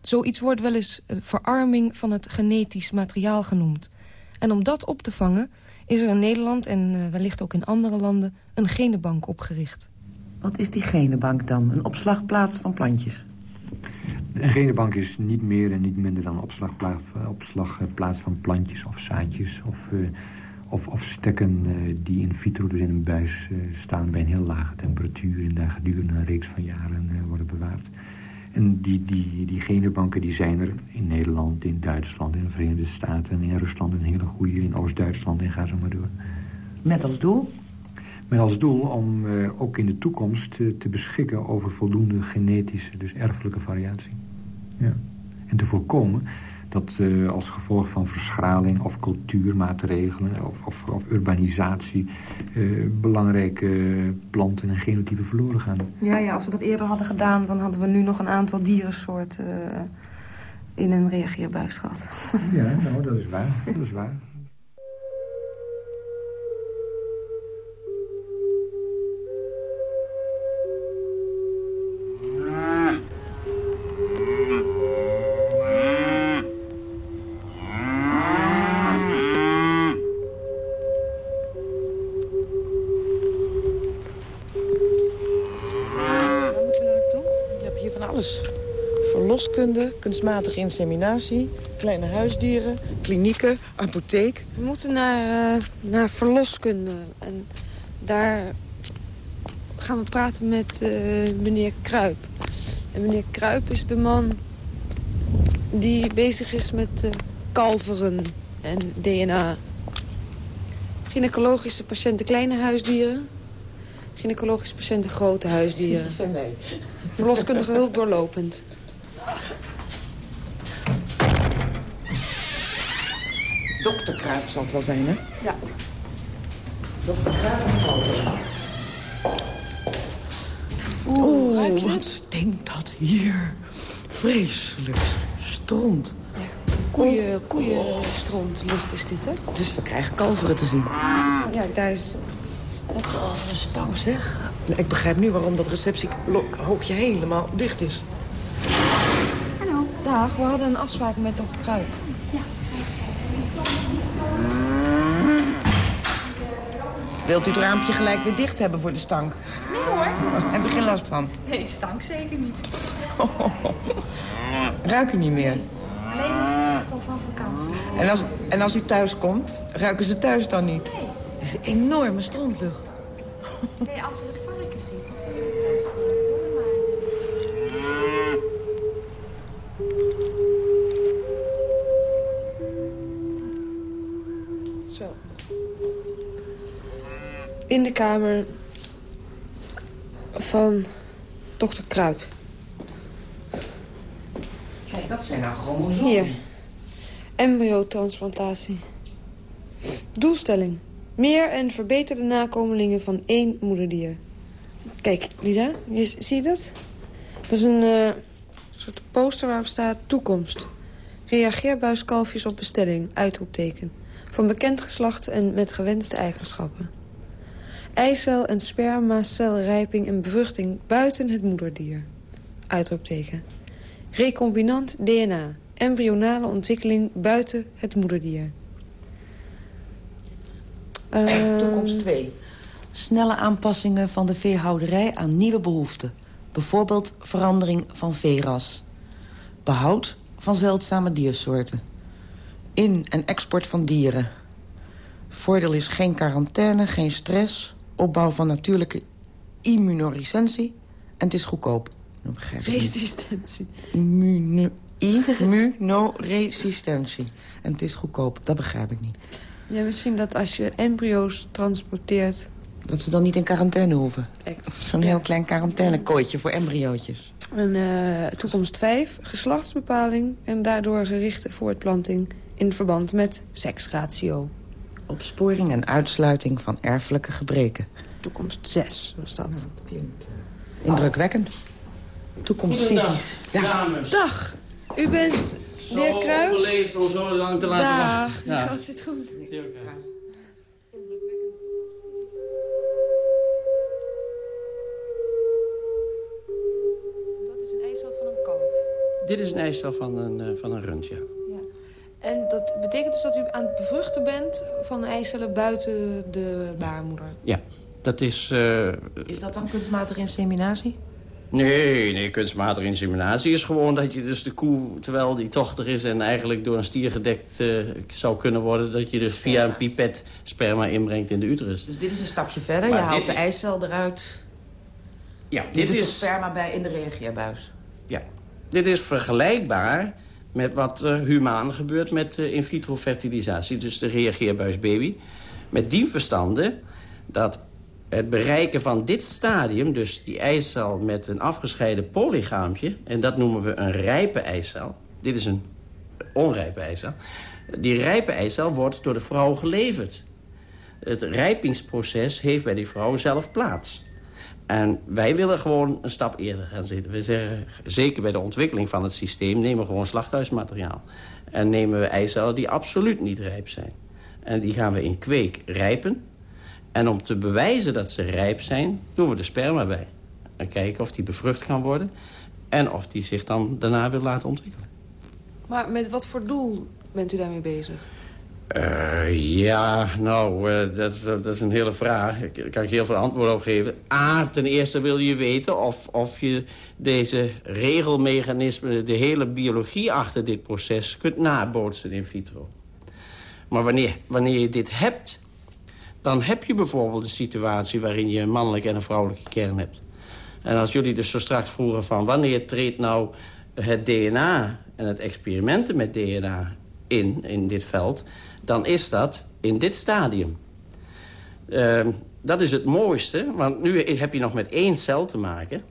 Zoiets wordt wel eens verarming van het genetisch materiaal genoemd. En om dat op te vangen is er in Nederland en uh, wellicht ook in andere landen een genenbank opgericht. Wat is die genenbank dan? Een opslagplaats van plantjes? Een genenbank is niet meer en niet minder dan een opslagplaats, opslagplaats van plantjes of zaadjes... of, uh, of, of stekken uh, die in vitro, dus in een buis, uh, staan bij een heel lage temperatuur... en daar gedurende een reeks van jaren worden bewaard. En die, die, die genenbanken die zijn er in Nederland, in Duitsland, in de Verenigde Staten... in Rusland een hele goede, in Oost-Duitsland en ga zo maar door. Met als doel? Met als doel om uh, ook in de toekomst uh, te beschikken over voldoende genetische, dus erfelijke variatie. Ja. En te voorkomen dat uh, als gevolg van verschraling of cultuurmaatregelen of, of, of urbanisatie belangrijke planten en genotypen verloren gaan. Ja, ja, als we dat eerder hadden gedaan, dan hadden we nu nog een aantal dierensoorten in een reageerbuis gehad. Ja, nou, dat is waar. Dat is waar. Kunstmatige inseminatie, kleine huisdieren, klinieken, apotheek. We moeten naar, uh, naar verloskunde. En daar gaan we praten met uh, meneer Kruip. En meneer Kruip is de man die bezig is met uh, kalveren en DNA. Gynaecologische patiënten kleine huisdieren. Gynaecologische patiënten grote huisdieren. Dat zijn wij. Verloskundige hulp doorlopend. Dokter Kruip zal het wel zijn, hè? Ja. Dokter Kruip en Oeh, Oeh wat stinkt dat hier. Vreselijk. Stront. Ja, koeien, koeienstront lucht is dit, hè? Dus we krijgen kalveren te zien. Ja, daar is... Oh, een stank, zeg. Ik begrijp nu waarom dat receptiehoopje helemaal dicht is. Hallo. Dag, we hadden een afspraak met dokter Kruip. Wilt u het raampje gelijk weer dicht hebben voor de stank? Nee hoor. Heb je geen last van? Nee, stank zeker niet. Ruik u niet meer? Alleen als ik terugkom van vakantie. En als, en als u thuis komt, ruiken ze thuis dan niet? Nee. Het is een enorme strontlucht. Nee, als In de kamer van dokter Kruip. Kijk, dat zijn nou chromosomen. Hier. Embryotransplantatie. Doelstelling. Meer en verbeterde nakomelingen van één moederdier. Kijk, Lida, je, zie je dat? Dat is een uh, soort poster waarop staat toekomst. Reageerbuiskalfjes op bestelling, uitroepteken. Van bekend geslacht en met gewenste eigenschappen. Eicel- en spermacelrijping en bevruchting buiten het moederdier. Uitroepteken. Recombinant DNA. Embryonale ontwikkeling buiten het moederdier. Uh... Toekomst 2. Snelle aanpassingen van de veehouderij aan nieuwe behoeften. Bijvoorbeeld verandering van veeras. Behoud van zeldzame diersoorten. In- en export van dieren. Voordeel is geen quarantaine, geen stress... opbauw van natuurlijke immunoricentie en het is goedkoop. Dat begrijp ik Resistentie. Immuno immunoresistentie. En het is goedkoop, dat begrijp ik niet. Ja, misschien dat als je embryo's transporteert... Dat ze dan niet in quarantaine hoeven. Zo'n heel klein quarantainekooitje voor embryootjes. En uh, toekomst 5, geslachtsbepaling... en daardoor gerichte voortplanting in verband met seksratio. Opsporing en uitsluiting van erfelijke gebreken. Toekomst 6 was dat. dat klinkt uh, indrukwekkend. Toekomstvisies. Ja. Dag, u bent de heer Kruijf? overleefd om zo lang te laten Dag, wachten. gaat het goed? Dat is een eicel van een kalf. Dit is een eicel van een, uh, van een rund, ja. En dat betekent dus dat u aan het bevruchten bent van eicellen buiten de baarmoeder? Ja. Dat is... Uh, is dat dan kunstmatige inseminatie? Nee, nee, kunstmatige inseminatie is gewoon dat je dus de koe... terwijl die toch er is en eigenlijk door een stier gedekt uh, zou kunnen worden... dat je dus via een pipet sperma inbrengt in de uterus. Dus dit is een stapje verder. Maar je haalt de eicel eruit. Ja, dit je doet is... sperma bij in de reageerbuis. Ja, dit is vergelijkbaar met wat uh, humaan gebeurt met uh, in vitro fertilisatie. Dus de reageerbuisbaby. Met die verstande dat het bereiken van dit stadium... dus die eicel met een afgescheiden polygaampje... en dat noemen we een rijpe eicel. Dit is een onrijpe eicel. Die rijpe eicel wordt door de vrouw geleverd. Het rijpingsproces heeft bij die vrouw zelf plaats. En wij willen gewoon een stap eerder gaan zitten. We zeggen, zeker bij de ontwikkeling van het systeem... nemen we gewoon slachthuismateriaal. En nemen we eicellen die absoluut niet rijp zijn. En die gaan we in kweek rijpen. En om te bewijzen dat ze rijp zijn, doen we de sperma bij. En kijken of die bevrucht kan worden. En of die zich dan daarna wil laten ontwikkelen. Maar met wat voor doel bent u daarmee bezig? Uh, ja, nou, uh, dat, dat, is een hele vraag. Daar kan ik heel veel antwoorden op geven. A, ten eerste wil je weten of, of je deze regelmechanismen... de hele biologie achter dit proces kunt nabootsen in vitro. Maar wanneer, wanneer je dit hebt... dan heb je bijvoorbeeld een situatie waarin je een mannelijke en een vrouwelijke kern hebt. En als jullie dus zo straks vroegen van... wanneer treedt nou het DNA en het experimenten met DNA in, in dit veld dan is dat in dit stadium. Uh, dat is het mooiste, want nu heb je nog met één cel te maken.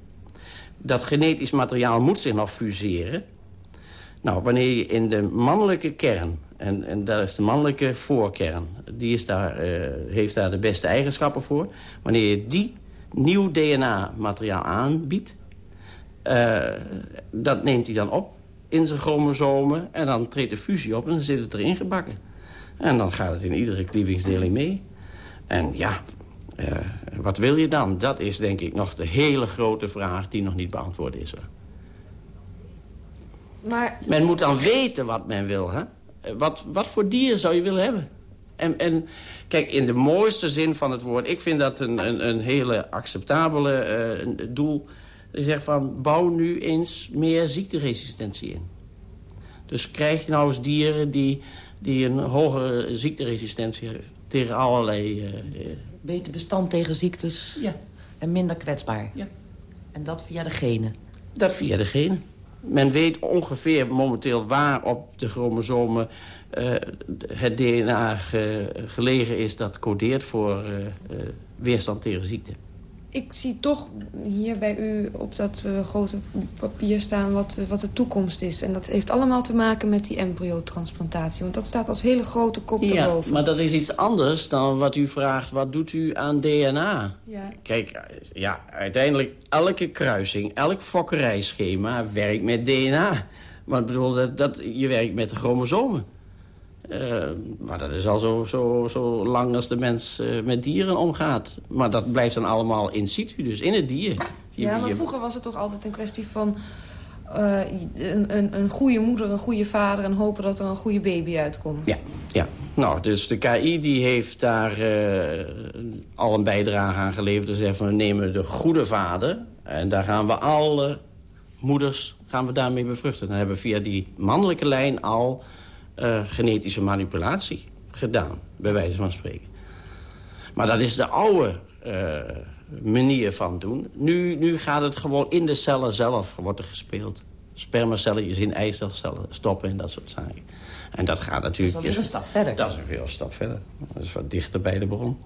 Dat genetisch materiaal moet zich nog fuseren. Nou, wanneer je in de mannelijke kern, en, en dat is de mannelijke voorkern... die is daar, uh, heeft daar de beste eigenschappen voor. Wanneer je die nieuw DNA-materiaal aanbiedt... Uh, dat neemt hij dan op in zijn chromosomen... en dan treedt de fusie op en dan zit het erin gebakken. En dan gaat het in iedere klievingsdeling mee. En ja, uh, wat wil je dan? Dat is denk ik nog de hele grote vraag die nog niet beantwoord is. Maar... Men moet dan weten wat men wil. Hè? Wat, wat voor dier zou je willen hebben? En, en kijk, in de mooiste zin van het woord... ik vind dat een, een, een hele acceptabele uh, doel. Je zegt van, bouw nu eens meer ziekteresistentie in. Dus krijg je nou eens dieren die die een hogere ziekteresistentie heeft tegen allerlei... Uh, Beter bestand tegen ziektes ja. en minder kwetsbaar. Ja. En dat via de genen? Dat via de genen. Men weet ongeveer momenteel waar op de chromosomen uh, het DNA ge, gelegen is... dat codeert voor uh, weerstand tegen ziekte ik zie toch hier bij u op dat uh, grote papier staan wat, uh, wat de toekomst is. En dat heeft allemaal te maken met die embryotransplantatie. Want dat staat als hele grote kop ja, erboven. maar dat is iets anders dan wat u vraagt. Wat doet u aan DNA? Ja. Kijk, ja, uiteindelijk elke kruising, elk fokkerijschema werkt met DNA. Maar ik bedoel, dat, dat, je werkt met de chromosomen. Uh, maar dat is al zo, zo, zo lang als de mens uh, met dieren omgaat. Maar dat blijft dan allemaal in situ, dus in het dier. Je, ja, maar vroeger was het toch altijd een kwestie van... Uh, een, een, een goede moeder, een goede vader... en hopen dat er een goede baby uitkomt. Ja, ja. Nou, dus de KI die heeft daar al een bijdrage aan geleverd. Dus zeggen we nemen de goede vader... en daar gaan we alle moeders gaan we daarmee bevruchten. Dan hebben we via die mannelijke lijn al uh, genetische manipulatie gedaan, bij wijze van spreken. Maar dat is de oude uh, manier van doen. Nu, nu gaat het gewoon in de cellen zelf wordt er gespeeld. Spermacelletjes in eicelcellen stoppen en dat soort zaken. En dat gaat natuurlijk... Dat is een stap verder. Dat is weer een stap verder. Dat is wat dichter bij de bron.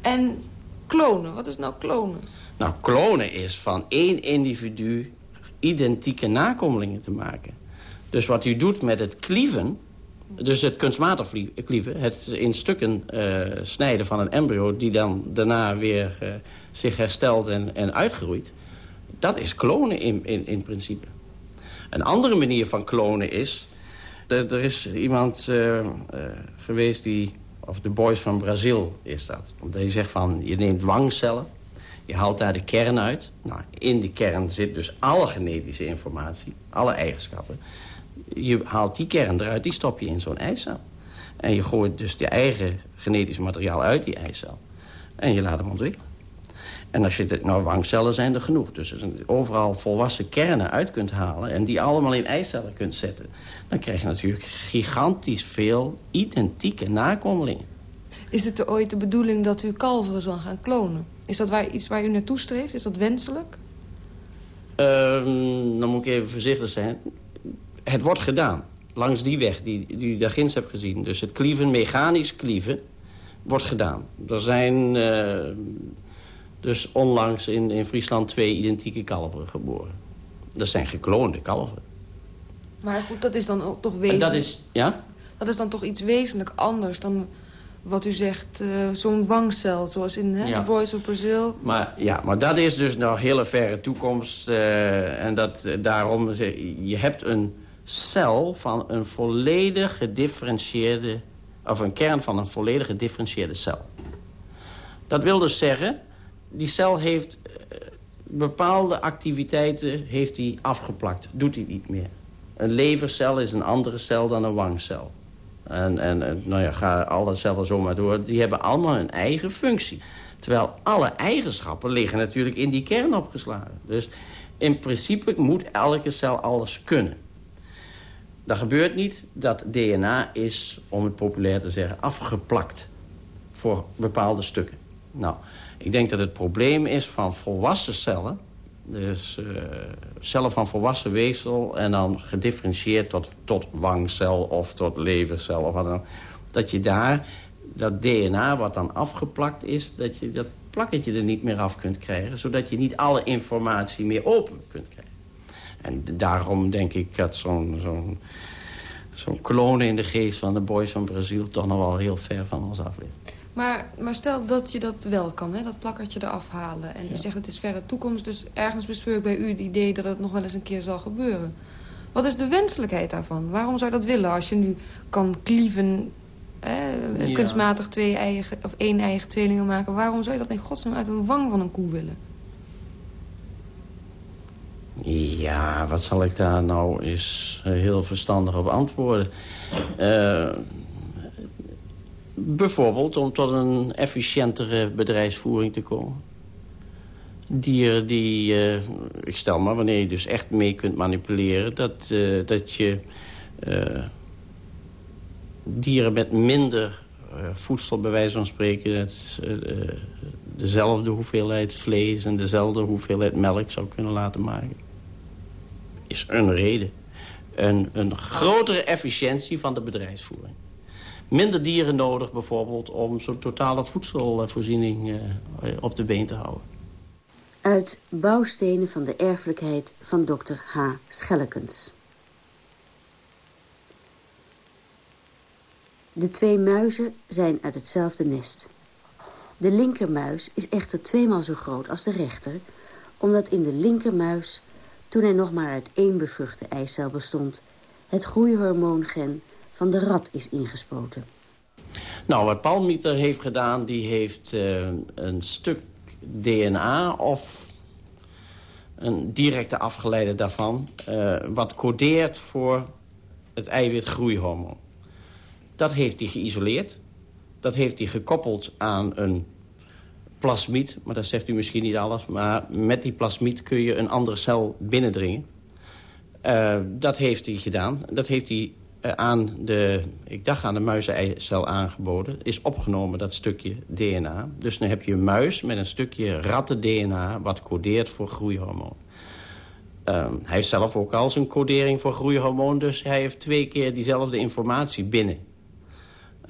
En klonen, wat is nou klonen? Nou, klonen is van één individu identieke nakomelingen te maken. Dus wat u doet met het klieven dus het kunstmatig klieven, het in stukken uh, snijden van een embryo... die dan daarna weer uh, zich herstelt en, en uitgroeit... dat is klonen in, in, in principe. Een andere manier van klonen is... Er, er is iemand uh, geweest die... of de boys van Brazil is dat. Hij zegt van, je neemt wangcellen... je haalt daar de kern uit. Nou, in die kern zit dus alle genetische informatie, alle eigenschappen je haalt die kern eruit, die stop je in zo'n eicel. En je gooit dus je eigen genetisch materiaal uit die eicel. En je laat hem ontwikkelen. En als je het, nou, wangcellen zijn er genoeg. Dus als je overal volwassen kernen uit kunt halen... en die allemaal in eicellen kunt zetten... dan krijg je natuurlijk gigantisch veel identieke nakomelingen. Is het ooit de bedoeling dat u kalveren zal gaan klonen? Is dat waar, iets waar u naartoe streeft? Is dat wenselijk? Ehm, dan moet ik even voorzichtig zijn. Het wordt gedaan. Langs die weg die, die u daar ginds hebt gezien. Dus het klieven, mechanisch klieven, wordt gedaan. Er zijn uh, dus onlangs in, in Friesland twee identieke kalveren geboren. Dat zijn gekloonde kalveren. Maar goed, dat is dan toch wezenlijk... En dat is, ja? Dat is dan toch iets wezenlijk anders dan wat u zegt, uh, zo'n wangcel, zoals in hè, The Boys of Brazil. Maar, ja, maar dat is dus nog hele verre toekomst. Uh, en dat, daarom, je hebt een cel van een volledig gedifferentieerde... of een kern van een volledig gedifferentieerde cel. Dat wil dus zeggen, die cel heeft uh, bepaalde activiteiten heeft die afgeplakt. Doet hij niet meer. Een levercel is een andere cel dan een wangcel. En, en nou ja, ga al dat cellen zomaar door. Die hebben allemaal een eigen functie. Terwijl alle eigenschappen liggen natuurlijk in die kern opgeslagen. Dus in principe moet elke cel alles kunnen. Dat gebeurt niet. Dat DNA is, om het populair te zeggen, afgeplakt. Voor bepaalde stukken. Nou, ik denk dat het probleem is van volwassen cellen... Dus uh, cellen van volwassen weefsel en dan gedifferentieerd tot, tot wangcel of tot levercel of wat dan Dat je daar dat DNA wat dan afgeplakt is, dat je dat plakketje er niet meer af kunt krijgen. Zodat je niet alle informatie meer open kunt krijgen. En daarom denk ik dat zo'n zo'n zo'n klonen in de geest van de boys van Brazil... toch nog wel heel ver van ons af ligt. Maar, maar stel dat je dat wel kan, hè? dat plakkertje eraf halen. En u zegt het is verre toekomst, dus ergens bespeur ik bij u het idee... dat het nog wel eens een keer zal gebeuren. Wat is de wenselijkheid daarvan? Waarom zou je dat willen als je nu kan klieven... Kunstmatig twee eigen, of één eigen tweelingen maken? Waarom zou je dat in godsnaam uit een wang van een koe willen? Ja, wat zal ik daar nou eens heel verstandig op antwoorden? Uh, Bijvoorbeeld om tot een efficiëntere bedrijfsvoering te komen. Dieren die, uh, ik stel maar, wanneer je dus echt mee kunt manipuleren... dat, dat je dieren met minder voedsel, bij wijze van spreken... Het, dezelfde hoeveelheid vlees en dezelfde hoeveelheid melk zou kunnen laten maken. Is een reden. Een, een grotere efficiëntie van de bedrijfsvoering minder dieren nodig bijvoorbeeld... om zo'n totale voedselvoorziening uh, op de been te houden. Uit Bouwstenen van de erfelijkheid van Dr. H. Schellekens. De twee muizen zijn uit hetzelfde nest. De linkermuis is echter tweemaal zo groot als de rechter... omdat in de linkermuis, toen hij nog maar uit één bevruchte eicel bestond... het groeihormoongen van de rat is ingespoten. Nou, wat Palmieter heeft gedaan, die heeft uh, een stuk DNA of een directe afgeleide daarvan... Uh, wat codeert voor het eiwitgroeihormoon. Dat heeft hij geïsoleerd. Dat heeft hij gekoppeld aan een plasmiet. Maar dat zegt u misschien niet alles. Maar met die plasmiet kun je een andere cel binnendringen. Uh, dat heeft hij gedaan. Dat heeft hij eh, aan de, ik dacht aan de muizencel aangeboden... is opgenomen dat stukje DNA. Dus dan heb je een muis met een stukje ratten-DNA... wat codeert voor groeihormoon. Um, hij heeft zelf ook al zijn codering voor groeihormoon... dus hij heeft twee keer diezelfde informatie binnen.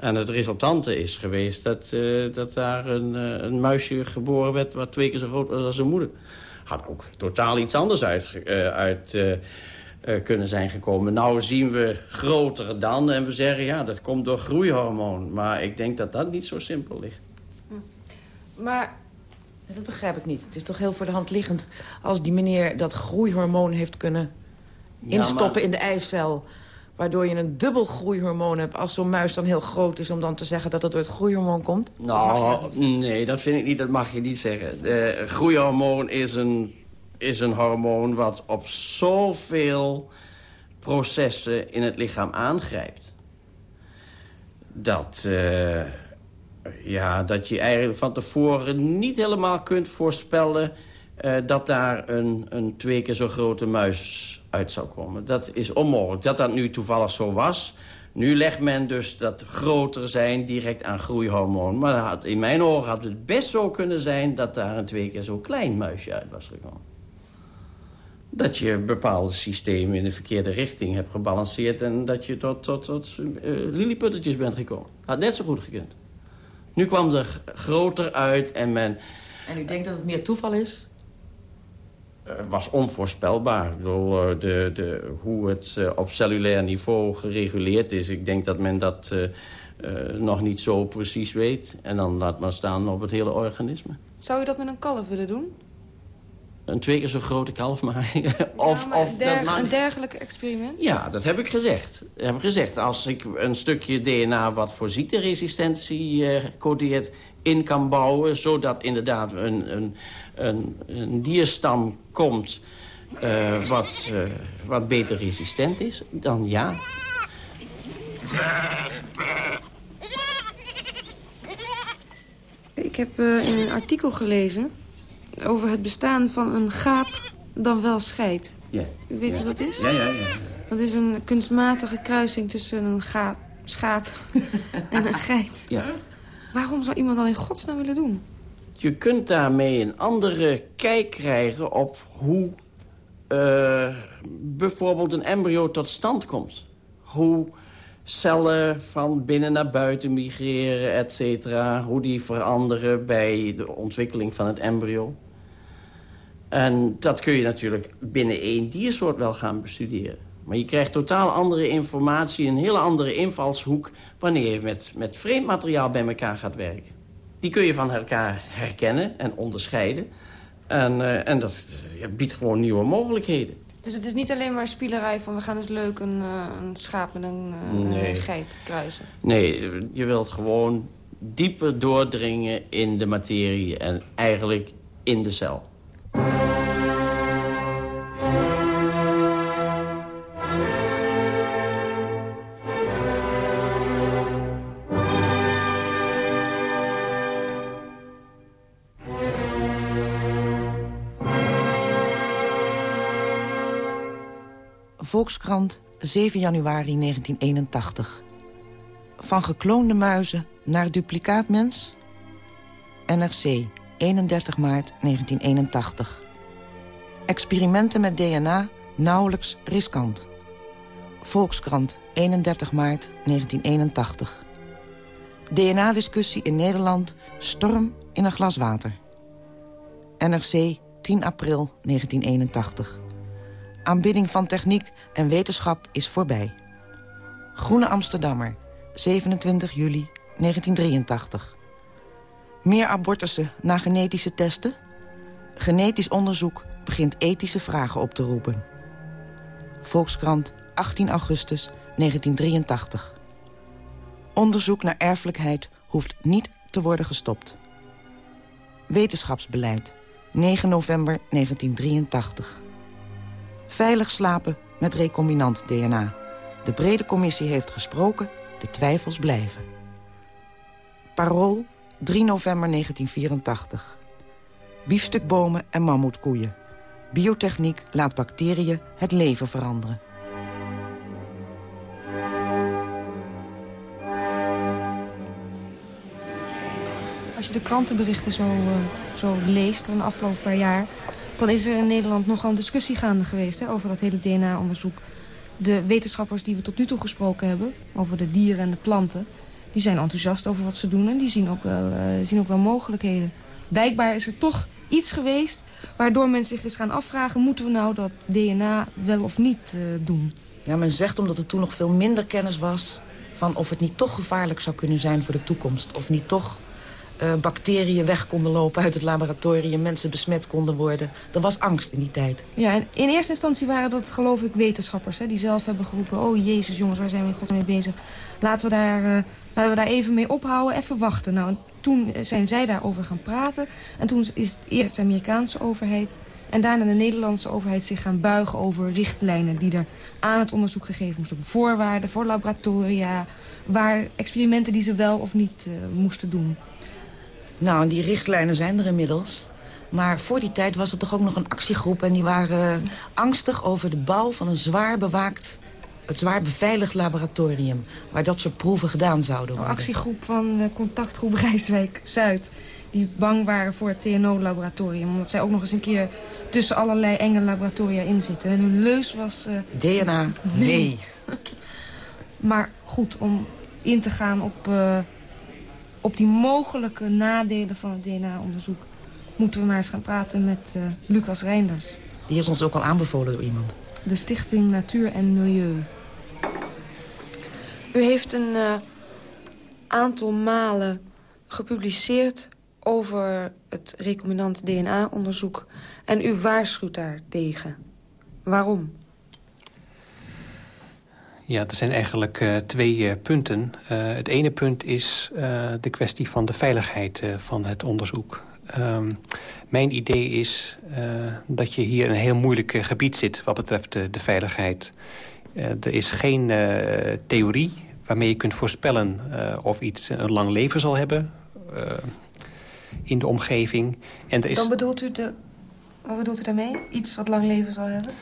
En het resultante is geweest dat, uh, dat daar een, uh, een muisje geboren werd... wat twee keer zo groot was als zijn moeder. Had ook totaal iets anders uit... uit uh, kunnen zijn gekomen. Nou zien we grotere dan en we zeggen... ja, dat komt door groeihormoon. Maar ik denk dat dat niet zo simpel ligt. Hm. Maar dat begrijp ik niet. Het is toch heel voor de hand liggend... als die meneer dat groeihormoon heeft kunnen instoppen in de eicel... waardoor je een dubbel groeihormoon hebt... als zo'n muis dan heel groot is... om dan te zeggen dat het door het groeihormoon komt? Nou, nee, dat vind ik niet. Dat mag je niet zeggen. De groeihormoon is een is een hormoon wat op zoveel processen in het lichaam aangrijpt. Dat, uh, Ja, dat je eigenlijk van tevoren niet helemaal kunt voorspellen... Uh, dat daar een, een twee keer zo grote muis uit zou komen. Dat is onmogelijk. Dat dat nu toevallig zo was... Nu legt men dus dat groter zijn direct aan groeihormoon. Maar had, in mijn ogen had het best zo kunnen zijn... dat daar een twee keer zo klein muisje uit was gekomen. Dat je bepaalde systemen in de verkeerde richting hebt gebalanceerd... en dat je tot, tot, tot uh, lilliputtertjes bent gekomen. Had net zo goed gekund. Nu kwam er groter uit en men... En u denkt dat het meer toeval is? Was onvoorspelbaar. Ik bedoel, eh, de, de, hoe het eh, op cellulair niveau gereguleerd is... ik denk dat men dat uh, nog niet zo precies weet. En dan laat maar staan op het hele organisme. Zou u dat met een kalf willen doen? Een twee keer zo grote kalf maar. of, of derg een dergelijk experiment? Ja, dat heb ik gezegd. Dat heb ik gezegd. Als ik een stukje DNA wat voor ziekteresistentie uh, codeert in kan bouwen... zodat inderdaad een, een, een, een dierstam komt uh, wat, uh, wat beter resistent is, dan ja. Ik heb uh, in een artikel gelezen over het bestaan van een gaap dan wel scheid. Ja. U weet ja. wat dat is? Ja, ja, ja. Dat is een kunstmatige kruising tussen een gaap, schaap en een geit. Ja. Waarom zou iemand dat in godsnaam willen doen? Je kunt daarmee een andere kijk krijgen op hoe uh, bijvoorbeeld een embryo tot stand komt. Hoe cellen van binnen naar buiten migreren, et cetera. Hoe die veranderen bij de ontwikkeling van het embryo. En dat kun je natuurlijk binnen één diersoort wel gaan bestuderen. Maar je krijgt totaal andere informatie, een hele andere invalshoek... wanneer je met, met vreemd materiaal bij elkaar gaat werken. Die kun je van elkaar herkennen en onderscheiden. En, uh, en dat ja, biedt gewoon nieuwe mogelijkheden. Dus het is niet alleen maar spielerij van... we gaan eens leuk een, uh, een schaap met een uh, nee. geit kruisen? Nee, je wilt gewoon dieper doordringen in de materie... en eigenlijk in de cel. Volkskrant, 7 januari 1981. Van gekloonde muizen naar duplicaatmens? NRC, 31 maart 1981. Experimenten met DNA nauwelijks riskant. Volkskrant, 31 maart 1981. DNA-discussie in Nederland, storm in een glas water. NRC, 10 april 1981. Aanbidding van techniek en wetenschap is voorbij. Groene Amsterdammer, 27 juli 1983. Meer abortussen na genetische testen? Genetisch onderzoek begint ethische vragen op te roepen. Volkskrant, 18 augustus 1983. Onderzoek naar erfelijkheid hoeft niet te worden gestopt. Wetenschapsbeleid, 9 november 1983. Veilig slapen met recombinant DNA. De brede commissie heeft gesproken, de twijfels blijven. Parool, 3 november 1984. Biefstukbomen en mammoetkoeien. Biotechniek laat bacteriën het leven veranderen. Als je de krantenberichten zo, uh, zo leest van de afgelopen paar jaar... dan is er in Nederland nogal een discussie gaande geweest... Hè, over dat hele DNA-onderzoek. De wetenschappers die we tot nu toe gesproken hebben... over de dieren en de planten... die zijn enthousiast over wat ze doen... en die zien ook wel, uh, zien ook wel mogelijkheden. Blijkbaar is er toch iets geweest... waardoor mensen zich eens gaan afvragen... moeten we nou dat DNA wel of niet uh, doen? Ja, men zegt omdat er toen nog veel minder kennis was... van of het niet toch gevaarlijk zou kunnen zijn voor de toekomst. Of niet toch uh, bacteriën weg konden lopen uit het laboratorium... mensen besmet konden worden. Er was angst in die tijd. Ja, en in eerste instantie waren dat geloof ik wetenschappers... Hè, die zelf hebben geroepen... oh jezus jongens, waar zijn we in godsnaam mee bezig? Laten we, daar, uh, laten we daar even mee ophouden, even wachten. Nou, en toen zijn zij daarover gaan praten. En toen is eerst de Amerikaanse overheid En daarna de Nederlandse overheid zich gaan buigen over richtlijnen... die er aan het onderzoek gegeven moesten. Voorwaarden voor laboratoria, waar experimenten die ze wel of niet moesten doen. Nou, die richtlijnen zijn er inmiddels. Maar voor die tijd was er toch ook nog een actiegroep... en die waren angstig over de bouw van een zwaar bewaakt... het zwaar beveiligd laboratorium... waar dat soort proeven gedaan zouden worden. Een actiegroep van uh, contactgroep Rijswijk-Zuid... die bang waren voor het TNO-laboratorium... omdat zij ook nog eens een keer tussen allerlei enge laboratoria in zitten. En hun leus was... Uh, DNA, nee. maar goed, om in te gaan op, uh, op die mogelijke nadelen van het DNA-onderzoek... moeten we maar eens gaan praten met uh, Lucas Reinders. Die is ons ook al aanbevolen door iemand. De Stichting Natuur en Milieu. U heeft een uh, aantal malen gepubliceerd over het recombinant DNA-onderzoek... en u waarschuwt daar tegen. Waarom? Ja, er zijn eigenlijk uh, twee uh, punten. Uh, het ene punt is de kwestie van de veiligheid van het onderzoek. Um, mijn idee is dat je hier in een heel moeilijk gebied zit... wat betreft de veiligheid. er is geen theorie waarmee je kunt voorspellen... of iets een lang leven zal hebben in de omgeving. En er is... Dan bedoelt u de... Wat bedoelt u daarmee? Iets wat lang leven zal hebben?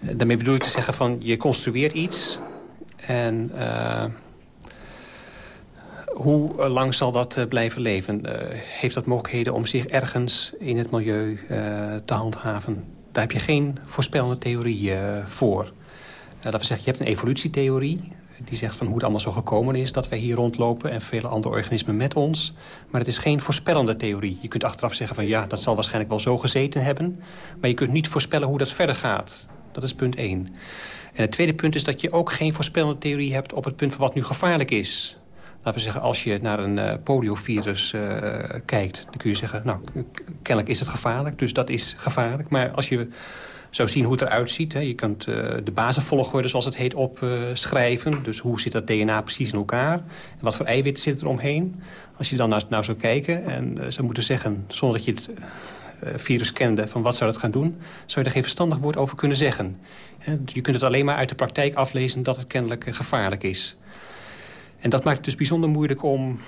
Daarmee bedoel ik te zeggen van je construeert iets en uh, hoe lang zal dat uh, blijven leven? Uh, heeft dat mogelijkheden om zich ergens in het milieu te handhaven? Daar heb je geen voorspellende theorie voor. dat we zeggen, je hebt een evolutietheorie die zegt van hoe het allemaal zo gekomen is... dat wij hier rondlopen en vele andere organismen met ons. Maar het is geen voorspellende theorie. Je kunt achteraf zeggen van ja, dat zal waarschijnlijk wel zo gezeten hebben. Maar je kunt niet voorspellen hoe dat verder gaat. Dat is punt 1. En het tweede punt is dat je ook geen voorspellende theorie hebt... op het punt van wat nu gevaarlijk is. Laten we zeggen, als je naar een uh, poliovirus uh, kijkt... dan kun je zeggen, nou, kennelijk is het gevaarlijk. Dus dat is gevaarlijk. Maar als je zou zien hoe het eruit ziet... Hè, je kunt uh, de basisvolgorde, zoals het heet, opschrijven. dus hoe zit dat DNA precies in elkaar? En wat voor eiwitten zitten er omheen? Als je dan nou, nou zou kijken en zou moeten zeggen... zonder dat je het virus kende van wat zou dat gaan doen... zou je er geen verstandig woord over kunnen zeggen. Je kunt het alleen maar uit de praktijk aflezen dat het kennelijk uh, gevaarlijk is. En dat maakt het dus bijzonder moeilijk om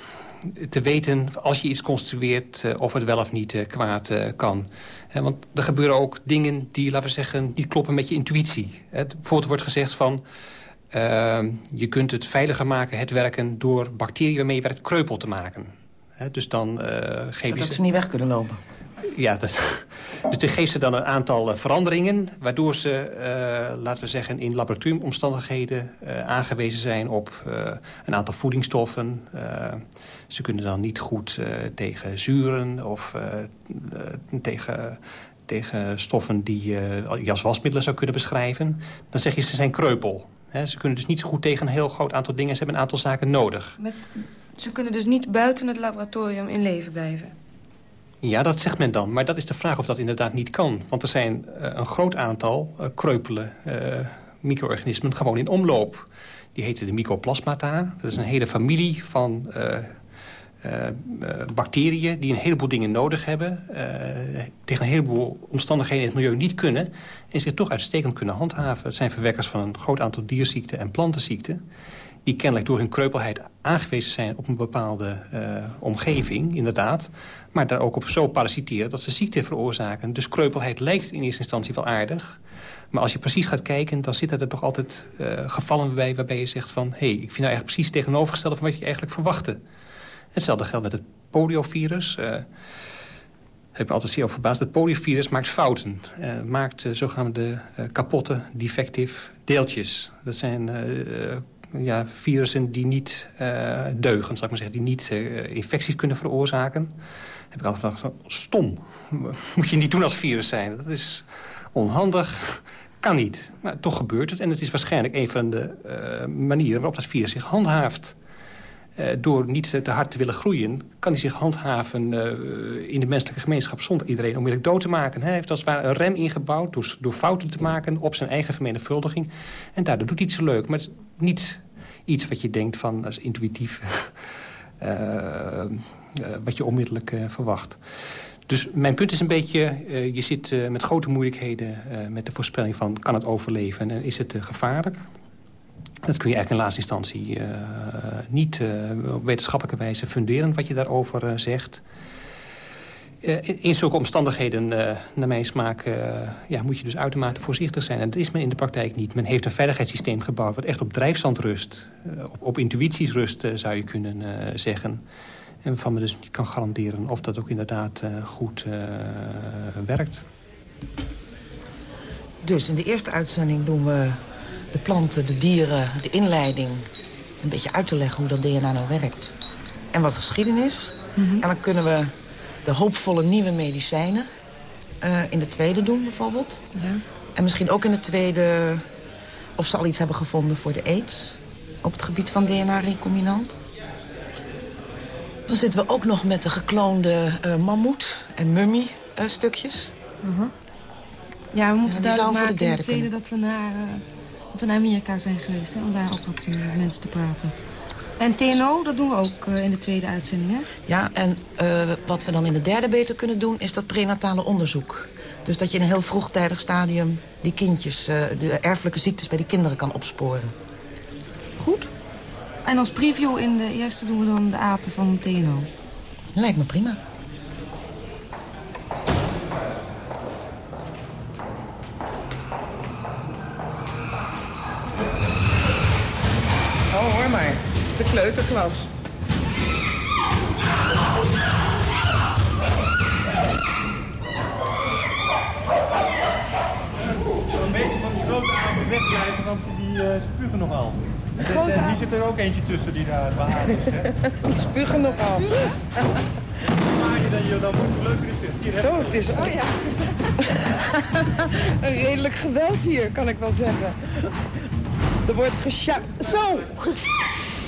te weten, als je iets construeert... Uh, of het wel of niet kwaad kan. want er gebeuren ook dingen die, laten we zeggen, niet kloppen met je intuïtie. bijvoorbeeld wordt gezegd van... je kunt het veiliger maken, het werken, door bacteriën waarmee je werkt kreupel te maken. dus dan geef je... Dat ze niet weg kunnen lopen ja, dus die geeft ze dan een aantal uh, veranderingen... waardoor ze, uh, laten we zeggen, in laboratoriumomstandigheden uh, aangewezen zijn op een aantal voedingsstoffen. ze kunnen dan niet goed tegen zuren of tegen, tegen stoffen die je als wasmiddelen zou kunnen beschrijven. Dan zeg je ze zijn kreupel. Ze kunnen dus niet zo goed tegen een heel groot aantal dingen. Ze hebben een aantal zaken nodig. Met, ze kunnen dus niet buiten het laboratorium in leven blijven? Ja, dat zegt men dan. Maar dat is de vraag of dat inderdaad niet kan. Want er zijn uh, een groot aantal uh, kreupele uh, micro-organismen gewoon in omloop. Die heten de mycoplasmata. Dat is een hele familie van bacteriën die een heleboel dingen nodig hebben. tegen een heleboel omstandigheden in het milieu niet kunnen. En zich toch uitstekend kunnen handhaven. Het zijn verwekkers van een groot aantal dierziekten en plantenziekten die kennelijk door hun kreupelheid aangewezen zijn op een bepaalde uh, omgeving, inderdaad. Maar daar ook op zo parasiteren dat ze ziekte veroorzaken. Dus kreupelheid lijkt in eerste instantie wel aardig. Maar als je precies gaat kijken, dan zitten er toch altijd uh, gevallen bij... waarbij je zegt van, hé, hey, ik vind nou eigenlijk precies tegenovergestelde... van wat je eigenlijk verwachtte. Hetzelfde geldt met het poliovirus... Uh, heb ik altijd zeer over verbaasd. Het poliovirus maakt fouten. Maakt uh, zogenaamde uh, kapotte, defective deeltjes. Dat zijn ja, virussen die niet uh, deugen, zal ik maar zeggen. Die niet uh, infecties kunnen veroorzaken. Heb ik altijd gedacht, stom. Moet je niet doen als virus zijn. Dat is onhandig. Kan niet. Maar toch gebeurt het. En het is waarschijnlijk een van de uh, manieren waarop dat virus zich handhaaft. Uh, door niet te hard te willen groeien... kan hij zich handhaven uh, in de menselijke gemeenschap... zonder iedereen onmiddellijk dood te maken. Hij heeft als het ware een rem ingebouwd door, door fouten te maken... op zijn eigen vermenigvuldiging. En daardoor doet hij iets leuk. Maar het is niet iets wat je denkt van als intuïtief... uh, wat je onmiddellijk verwacht. Dus mijn punt is een beetje, je zit met grote moeilijkheden met de voorspelling van... kan het overleven en is het gevaarlijk? Dat kun je eigenlijk in laatste instantie niet op wetenschappelijke wijze funderen... wat je daarover zegt. in zulke omstandigheden, naar mijn smaak, ja, moet je dus uitermate voorzichtig zijn. En dat is men in de praktijk niet. Men heeft een veiligheidssysteem gebouwd wat echt op drijfstand rust. op, op intuïties rust, zou je kunnen zeggen. En waarvan me dus niet kan garanderen of dat ook inderdaad goed werkt. Dus in de eerste uitzending doen we de planten, de dieren, de inleiding... een beetje uit te leggen hoe dat DNA nou werkt. En wat geschiedenis. Mm -hmm. En dan kunnen we de hoopvolle nieuwe medicijnen uh, in de tweede doen bijvoorbeeld. Ja. En misschien ook in de tweede of ze al iets hebben gevonden voor de aids... op het gebied van DNA-recombinant. Dan zitten we ook nog met de gekloonde uh, mammoet en mummie-stukjes. Uh, uh -huh. Ja, we moeten ja, maken in de tweede dat we, naar, dat we naar Amerika zijn geweest. Hè, om daar ook wat uh, mensen te praten. En TNO, dat doen we ook in de tweede uitzending, hè? Ja, en wat we dan in de derde beter kunnen doen... is dat prenatale onderzoek. Dus dat je in een heel vroegtijdig stadium... die kindjes, de erfelijke ziektes bij die kinderen kan opsporen. Goed. En als preview in de eerste doen we dan de apen van TNO. Lijkt me prima. Oh, hoor maar. De kleuterklas. Een beetje van die grote apen wegblijven, want die uh, spugen nogal. En die zit er ook eentje tussen die daar behaard is, hè? Die spugen nogal. Dan, je dan moet leuker is het. Hier Zo, het is oh, ja. een redelijk geweld hier, kan ik wel zeggen. Er wordt gesja... Zo!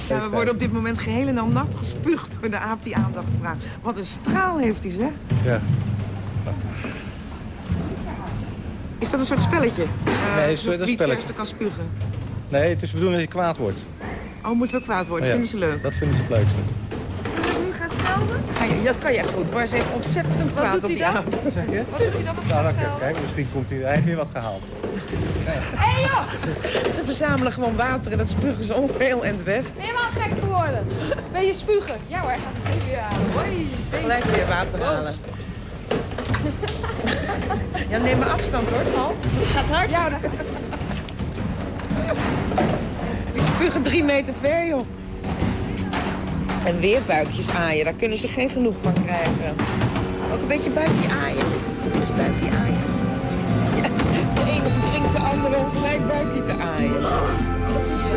Ja, we worden op dit moment geheel en al nat gespuugd door de aap die aandacht vraagt. Wat een straal heeft hij, zeg. Ja. Is dat een soort spelletje? Uh, nee, dat is een spelletje. kan spugen. Nee, het is de bedoeling dat je kwaad wordt. Oh, moet wel kwaad worden? Oh, ja. Vinden ze leuk? Dat vinden ze het leukste. Je, dat kan je echt goed. Maar ze heeft ontzettend wat kwaad doet hij dan? Zeg je? Wat doet hij dan? Nou, dan kijk, misschien komt hij, hij heeft weer wat gehaald. Hé hey, joh! Ze verzamelen gewoon water en dat spugen ze ook heel end weg. Wel gek geworden? Ben je spugen? Ja hoor, hij gaat het even weer halen. Hoi, Gelijk weer water halen. ja, neem maar afstand hoor, Paul. Het gaat hard. Ja, dan... Die spugen drie meter ver, joh. En weer buikjes aaien, daar kunnen ze geen genoeg van krijgen. Ook een beetje buikje aaien. Beetje buikje aaien. Ja, de ene drinkt de andere om gelijk buikje te aaien. Dat is zo.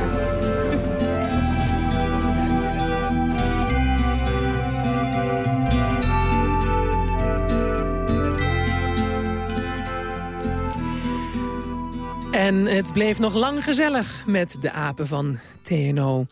En het bleef nog lang gezellig met de apen van TNO.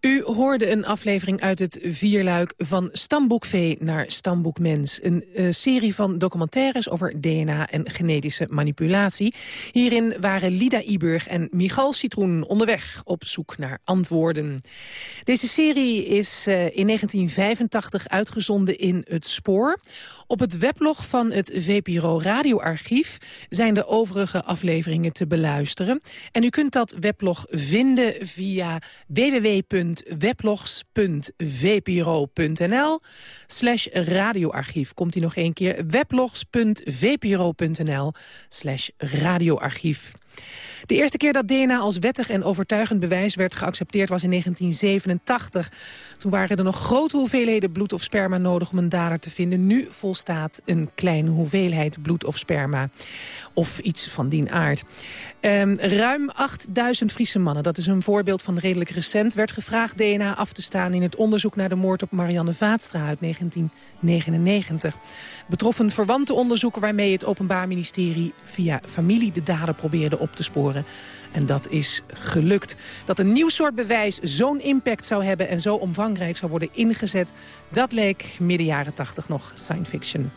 U hoorde een aflevering uit het vierluik van Stamboek V naar Stamboek Mens. Een uh, serie van documentaires over DNA en genetische manipulatie. Hierin waren Lida Iburg en Michal Citroen onderweg op zoek naar antwoorden. Deze serie is uh, in 1985 uitgezonden in Het Spoor. Op het weblog van het VPRO Radioarchief zijn de overige afleveringen te beluisteren. En u kunt dat weblog vinden via www.weblogs.vpro.nl slash radioarchief. Komt hij nog een keer? weblogs.vpro.nl slash radioarchief. De eerste keer dat DNA als wettig en overtuigend bewijs werd geaccepteerd was in 1987. Toen waren er nog grote hoeveelheden bloed of sperma nodig om een dader te vinden. Nu volstaat een kleine hoeveelheid bloed of sperma. Of iets van die aard. Um, ruim 8000 Friese mannen, dat is een voorbeeld van redelijk recent... werd gevraagd DNA af te staan in het onderzoek naar de moord op Marianne Vaatstra uit 1999. Betroffen verwante onderzoeken waarmee het Openbaar Ministerie... via familie de dader probeerde op te sporen. En dat is gelukt. Dat een nieuw soort bewijs zo'n impact zou hebben... en zo omvangrijk zou worden ingezet... dat leek midden jaren 80 nog science fiction.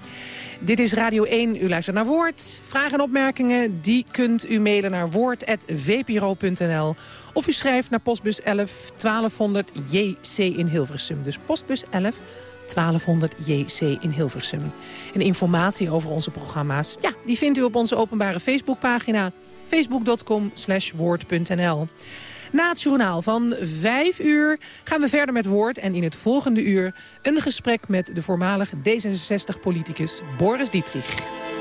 Dit is Radio 1. U luistert naar Woord. Vragen en opmerkingen die kunt u mailen naar woord.vpro.nl. Of u schrijft naar postbus 11 1200 JC in Hilversum. Dus postbus 11 1200 JC in Hilversum. En informatie over onze programma's, ja, die vindt u op onze openbare Facebookpagina facebook.com woord.nl. Na het journaal van 5 uur gaan we verder met woord. En in het volgende uur een gesprek met de voormalige D66-politicus Boris Dietrich.